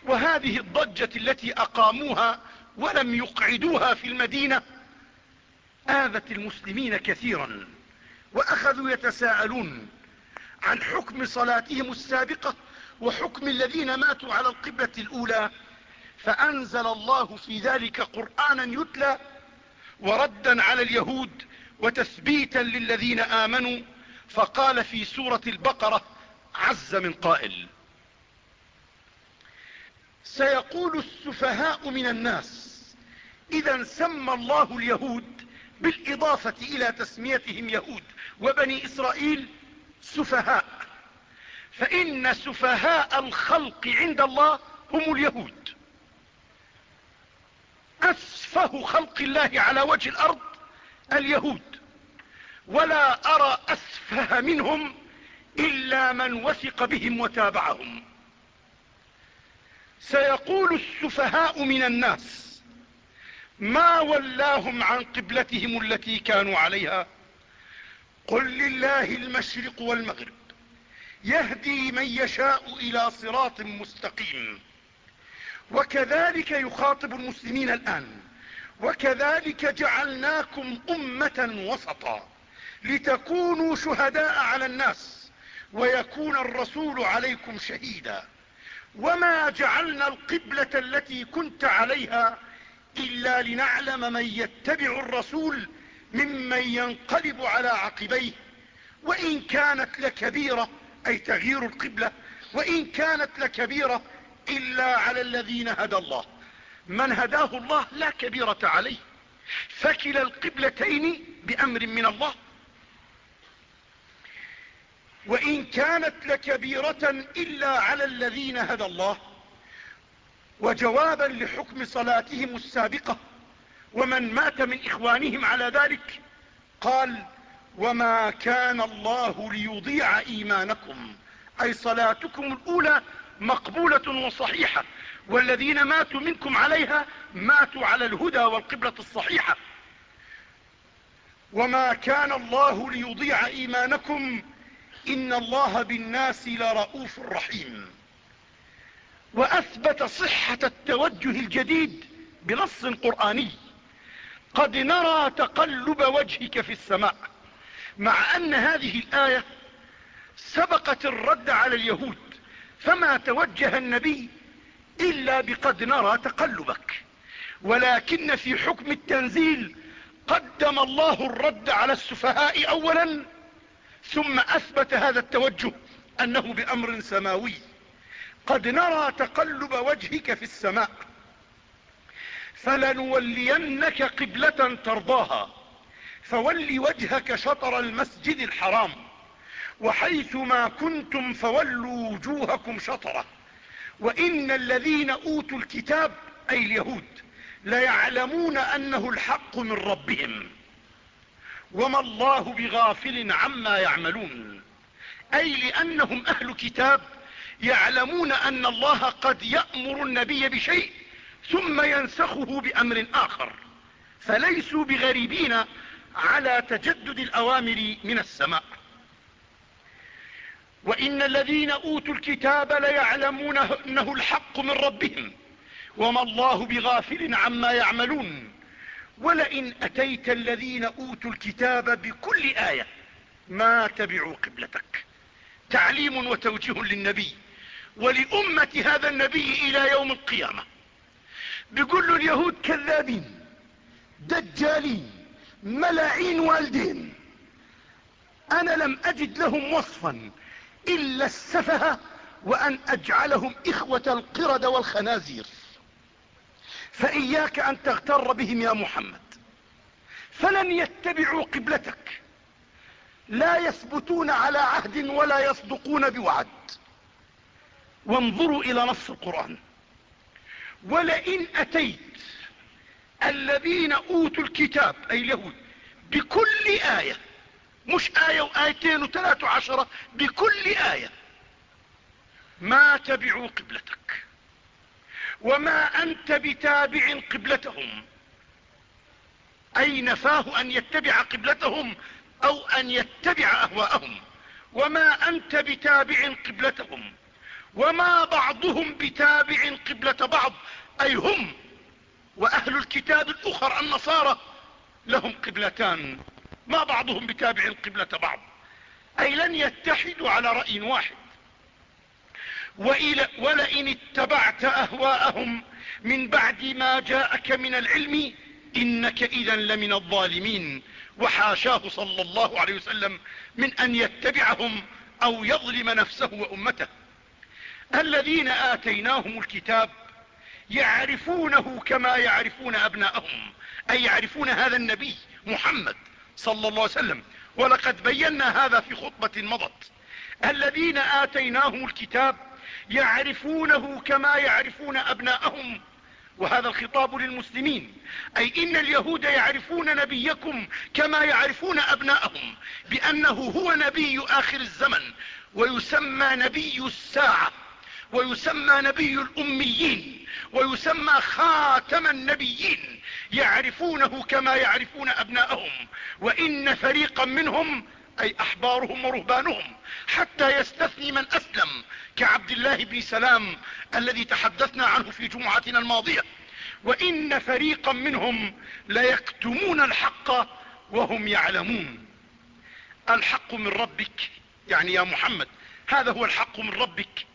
وهذه الضجة التي أقاموها ولم يقعدوها في المدينة آذت المسلمين كثيرا وأخذوا يتساءلون عن حكم صلاتهم السابقة وحكم الذين ماتوا على القبلة الأولى. فأنزل الله في ذلك قرآنا يتلى وردا على اليهود وتثبيتا للذين آمنوا فقال في سورة البقرة عز من قائل سيقول السفهاء من الناس إذا سمى الله اليهود بالإضافة إلى تسميتهم يهود وبني إسرائيل سفهاء فإن سفهاء الخلق عند الله هم اليهود. أسفه خلق الله على وجه الأرض اليهود ولا أرى أسفه منهم إلا من وثق بهم وتابعهم. سيقول السفهاء من الناس ما ولاهم عن قبلتهم التي كانوا عليها؟ قل لله المشرق والمغرب يهدي من يشاء إلى صراط مستقيم. وكذلك يخاطب المسلمين الآن. وكذلك جعلناكم أمة وسطا لتكونوا شهداء على الناس ويكون الرسول عليكم شهيدا. وما جعلنا القبلة التي كنت عليها إلا لنعلم من يتبع الرسول ممن ينقلب على عقبيه. وإن كانت لكبيرة أي تغيير القبلة وإن كانت لكبيرة إلا على الذين هدى الله. من هداه الله لا كبيرة عليه. فكلا القبلتين بأمر من الله. وإن كانت لكبيرة إلا على الذين هدى الله. وجوابا لحكم صلاتهم السابقة. ومن مات من إخوانهم على ذلك. قال وما كان الله ليضيع إيمانكم. أي صلاتكم الأولى مقبولة وصحيحة. والذين ماتوا منكم عليها ماتوا على الهدى والقبلة الصحيحة. وما كان الله ليضيع إيمانكم إن الله بالناس لرءوف رحيم. وأثبت صحة التوجه الجديد بنص قرآني. قد نرى تقلب وجهك في السماء مع أن هذه الآية سبقت الرد على اليهود. فما توجه النبي إلا بقد نرى تقلبك. ولكن في حكم التنزيل قدم الله الرد على السفهاء أولا ثم أثبت هذا التوجه أنه بأمر سماوي. قد نرى تقلب وجهك في السماء فلنولينك قبلة ترضاها فول وجهك شطر المسجد الحرام. وحيث ما كنتم فولوا وجوهكم شطرة. وإن الذين أوتوا الكتاب أي اليهود ليعلمون أنه الحق من ربهم. وما الله بغافل عما يعملون. أي لأنهم أهل كتاب يعلمون أن الله قد يأمر النبي بشيء ثم ينسخه بأمر آخر. فليسوا بغريبين على تجدد الأوامر من السماء. وإن الذين أوتوا الكتاب ليعلمون أنه الحق من ربهم وما الله بغافل عما يعملون. ولئن أتيت الذين أوتوا الكتاب بكل آية ما تبعوا قبلتك. تعليم وتوجيه للنبي ولأمة هذا النبي إلى يوم القيامة. بيقول له اليهود كذابين دجالين ملاعين والدين. أنا لم أجد لهم وصفا إلا السفه وأن أجعلهم إخوة القرد والخنازير. فإياك أن تغتر بهم يا محمد. فلن يتبعوا قبلتك. لا يثبتون على عهد ولا يصدقون بوعد. وانظروا إلى نص القرآن. ولئن أتيت الذين أوتوا الكتاب أي اليهود بكل آية مش آية وآيتين وثلاث عشرة بكل آية. ما تبعوا قبلتك وما أنت بتابع قبلتهم. أي نفاه أن يتبع قبلتهم أو أن يتبع أهواءهم؟ وما أنت بتابع قبلتهم؟ وما بعضهم بتابع قبلة بعض؟ أي هم وأهل الكتاب الأخر النصارى لهم قبلتان. ما بعضهم بتابع قبلة بعض. أي لن يتحدوا على رأي واحد. ولئن اتبعت أهواءهم من بعد ما جاءك من العلم إنك إذا لمن الظالمين. وحاشاه صلى الله عليه وسلم من أن يتبعهم أو يظلم نفسه وأمته. الذين آتيناهم الكتاب يعرفونه كما يعرفون أبناءهم أي يعرفون هذا النبي محمد. صلى الله عليه وسلم. ولقد بينا هذا في خطبة مضت. الذين آتيناهم الكتاب يعرفونه كما يعرفون أبناءهم. وهذا الخطاب للمسلمين. أي إن اليهود يعرفون نبيكم كما يعرفون أبناءهم. بأنه هو نبي آخر الزمن. ويسمى نبي الساعة. ويسمى نبي الأميين ويسمى خاتم النبيين يعرفونه كما يعرفون أبناءهم وإن فريقا منهم أي أحبارهم ورهبانهم حتى يستثني من أسلم كعبد الله بن سلام الذي تحدثنا عنه في جمعتنا الماضية. وإن فريقا منهم ليكتمون الحق وهم يعلمون. الحق من ربك يعني يا محمد هذا هو الحق من ربك.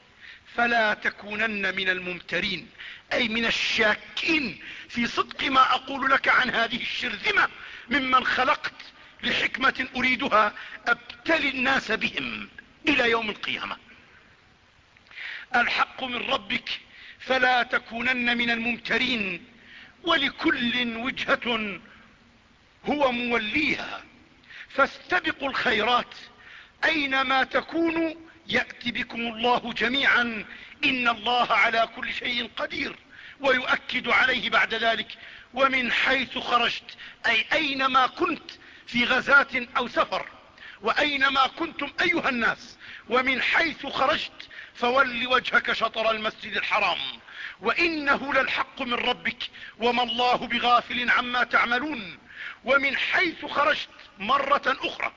فلا تكونن من الممترين أي من الشاكين في صدق ما أقول لك عن هذه الشرذمة ممن خلقت لحكمة أريدها أبتلي الناس بهم إلى يوم القيامة. الحق من ربك فلا تكونن من الممترين ولكل وجهة هو موليها. فاستبقوا الخيرات أينما تكونوا يأتي بكم الله جميعا إن الله على كل شيء قدير ويؤكد عليه بعد ذلك ومن حيث خرجت أي أينما كنت في غزاة أو سفر وأينما كنتم أيها الناس ومن حيث خرجت فول وجهك شطر المسجد الحرام وإنه للحق من ربك وما الله بغافل عما تعملون ومن حيث خرجت مرة أخرى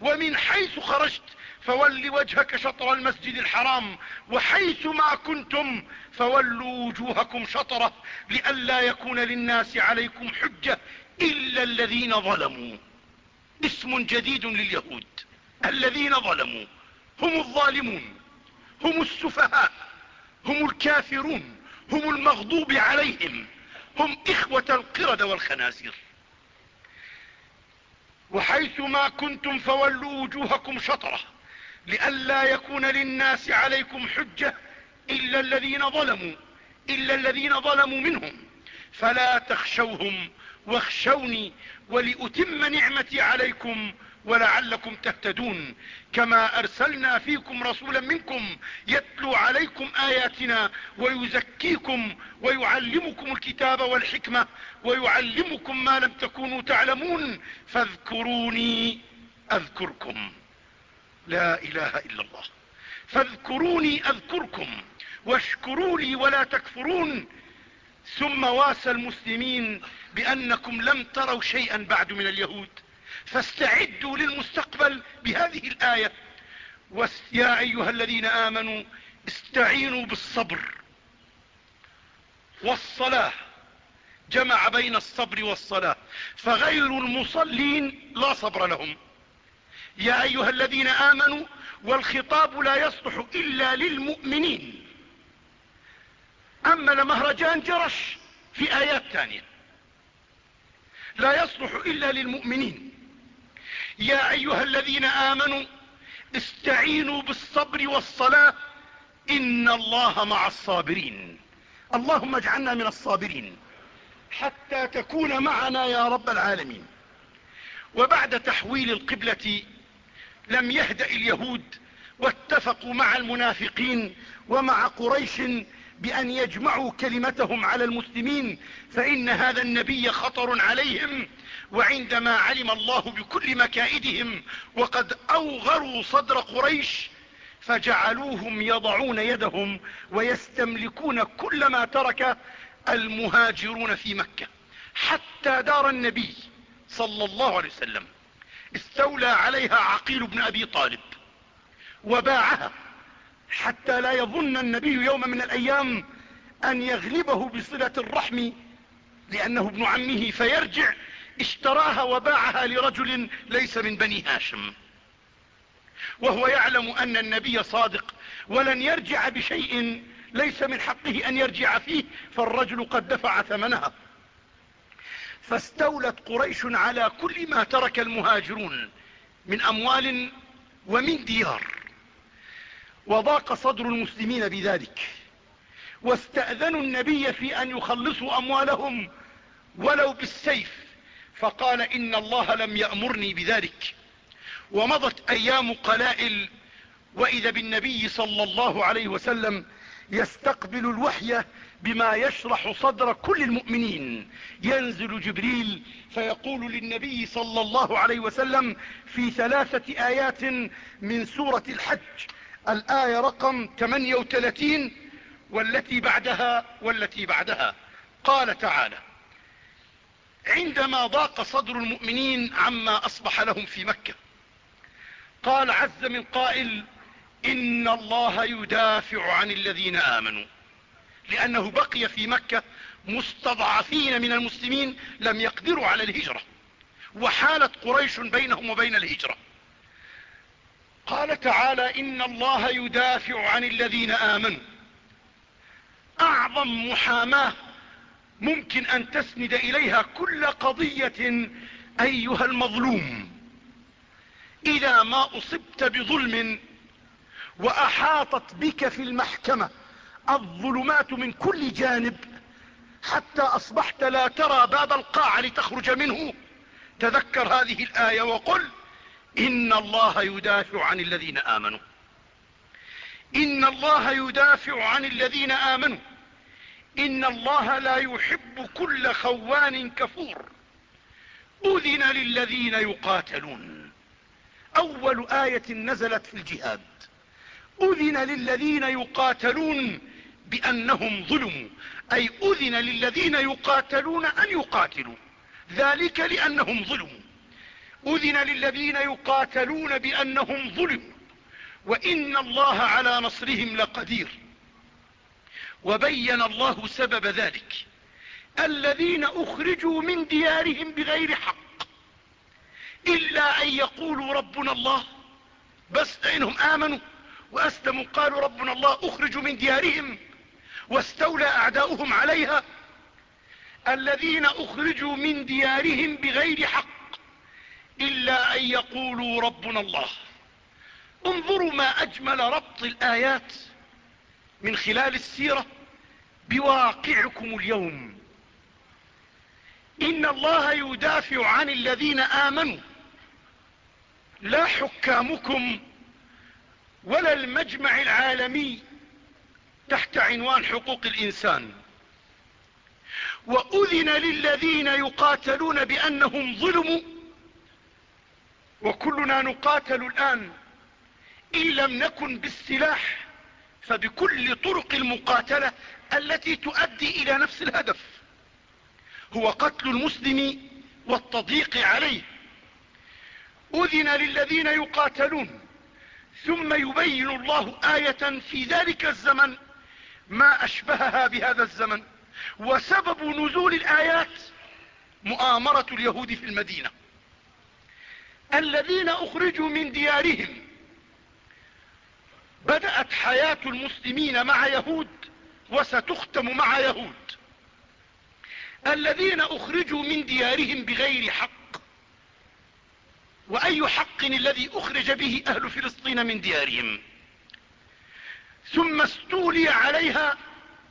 ومن حيث خرجت فول وجهك شطر المسجد الحرام وحيث ما كنتم فولوا وجوهكم شطره لئلا يكون للناس عليكم حجة إلا الذين ظلموا. اسم جديد لليهود. الذين ظلموا هم الظالمون هم السفهاء هم الكافرون هم المغضوب عليهم هم إخوة القرد والخنازير. وحيث ما كنتم فولوا وجوهكم شطره لئلا يكون للناس عليكم حجة إلا الذين ظلموا إلا الذين ظلموا منهم. فلا تخشوهم واخشوني ولأتم نعمتي عليكم ولعلكم تهتدون. كما أرسلنا فيكم رسولا منكم يتلو عليكم آياتنا ويزكيكم ويعلمكم الكتاب والحكمة ويعلمكم ما لم تكونوا تعلمون. فاذكروني أذكركم. لا إله إلا الله. فاذكروني أذكركم واشكروا لي ولا تكفرون. ثم واسى المسلمين بأنكم لم تروا شيئا بعد من اليهود. فاستعدوا للمستقبل بهذه الآية. يا أيها الذين آمنوا استعينوا بالصبر والصلاة. جمع بين الصبر والصلاة. فغير المصلين لا صبر لهم. يا أيها الذين آمنوا والخطاب لا يصلح إلا للمؤمنين. أما لمهرجان جرش في آيات ثانية. لا يصلح إلا للمؤمنين. يا أيها الذين آمنوا استعينوا بالصبر والصلاة. إن الله مع الصابرين. اللهم اجعلنا من الصابرين. حتى تكون معنا يا رب العالمين. وبعد تحويل القبلة لم يهدأ اليهود واتفقوا مع المنافقين ومع قريش بأن يجمعوا كلمتهم على المسلمين فإن هذا النبي خطر عليهم وعندما علم الله بكل مكائدهم وقد أوغروا صدر قريش فجعلوهم يضعون يدهم ويستملكون كل ما ترك المهاجرون في مكة حتى دار النبي صلى الله عليه وسلم. استولى عليها عقيل بن أبي طالب وباعها حتى لا يظن النبي يوم من الأيام أن يغلبه بصلة الرحم لأنه ابن عمه فيرجع اشتراها وباعها لرجل ليس من بني هاشم. وهو يعلم أن النبي صادق ولن يرجع بشيء ليس من حقه أن يرجع فيه فالرجل قد دفع ثمنها. فاستولت قريش على كل ما ترك المهاجرون من أموال ومن ديار. وضاق صدر المسلمين بذلك. واستأذنوا النبي في أن يخلصوا أموالهم ولو بالسيف. فقال إن الله لم يأمرني بذلك. ومضت أيام قلائل. وإذا بالنبي صلى الله عليه وسلم يستقبل الوحي بما يشرح صدر كل المؤمنين. ينزل جبريل فيقول للنبي صلى الله عليه وسلم في ثلاثة آيات من سورة الحج. الآية رقم 38 والتي بعدها والتي بعدها. قال تعالى عندما ضاق صدر المؤمنين عما أصبح لهم في مكة. قال عز من قائل إن الله يدافع عن الذين آمنوا. لأنه بقي في مكة مستضعفين من المسلمين لم يقدروا على الهجرة. وحالت قريش بينهم وبين الهجرة. قال تعالى إن الله يدافع عن الذين آمنوا. أعظم محاماة ممكن أن تسند إليها كل قضية أيها المظلوم. إذا ما أصبت بظلم وأحاطت بك في المحكمة الظلمات من كل جانب حتى أصبحت لا ترى باب القاعة لتخرج منه. تذكر هذه الآية وقل إن الله يدافع عن الذين آمنوا. إن الله يدافع عن الذين آمنوا. إن الله لا يحب كل خوان كفور. أذن للذين يقاتلون. أول آية نزلت في الجهاد. أذن للذين يقاتلون. بأنهم ظلموا أي أذن للذين يقاتلون أن يقاتلوا. ذلك لأنهم ظلموا. أذن للذين يقاتلون بأنهم ظلموا. وإن الله على نصرهم لقدير. وبين الله سبب ذلك. الذين أخرجوا من ديارهم بغير حق. إلا أن يقولوا ربنا الله بس لأنهم آمنوا وأسلموا. قالوا ربنا الله أخرجوا من ديارهم واستولى أعداؤهم عليها الذين أخرجوا من ديارهم بغير حق إلا أن يقولوا ربنا الله. انظروا ما أجمل ربط الآيات من خلال السيرة بواقعكم اليوم. إن الله يدافع عن الذين آمنوا. لا حكامكم ولا المجمع العالمي تحت عنوان حقوق الإنسان. وأذن للذين يقاتلون بأنهم ظلموا. وكلنا نقاتل الآن. إن لم نكن بالسلاح فبكل طرق المقاتلة التي تؤدي إلى نفس الهدف هو قتل المسلم والتضييق عليه. أذن للذين يقاتلون. ثم يبين الله آية في ذلك الزمن ما أشبهها بهذا الزمن وسبب نزول الآيات مؤامرة اليهود في المدينة. الذين أخرجوا من ديارهم بدأت حياة المسلمين مع يهود وستختم مع يهود. الذين أخرجوا من ديارهم بغير حق وأي حق الذي أخرج به أهل فلسطين من ديارهم؟ ثم استولي عليها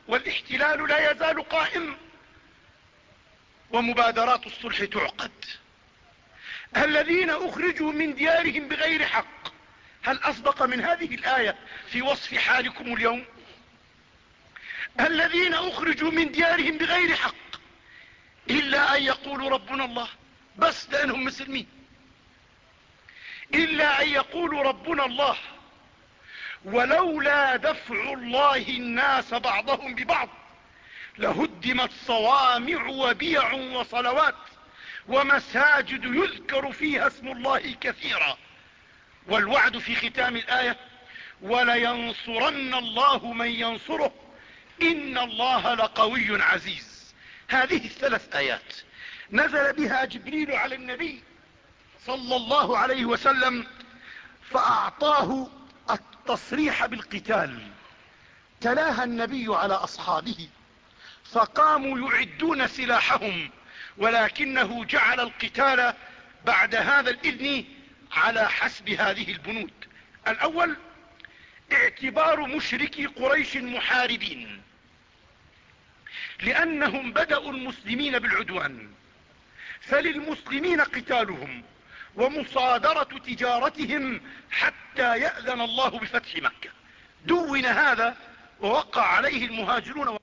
والاحتلال لا يزال قائم. ومبادرات الصلح تعقد. الذين أخرجوا من ديارهم بغير حق هل أصدق من هذه الآية في وصف حالكم اليوم؟ الذين أخرجوا من ديارهم بغير حق إلا أن يقولوا ربنا الله بس لأنهم مسلمين. إلا أن يقولوا ربنا الله ولولا دفع الله الناس بعضهم ببعض لهدمت صوامع وبيع وصلوات ومساجد يذكر فيها اسم الله كثيرا. والوعد في ختام الآية ولينصرن الله من ينصره. إن الله لقوي عزيز. هذه الثلاث آيات نزل بها جبريل على النبي صلى الله عليه وسلم فأعطاه التصريح بالقتال. تلاها النبي على أصحابه فقاموا يعدون سلاحهم ولكنه جعل القتال بعد هذا الإذن على حسب هذه البنود. الأول اعتبار مشركي قريش محاربين لأنهم بدأوا المسلمين بالعدوان فللمسلمين قتالهم. ومصادرة تجارتهم حتى يأذن الله بفتح مكة. دون هذا ووقع عليه المهاجرون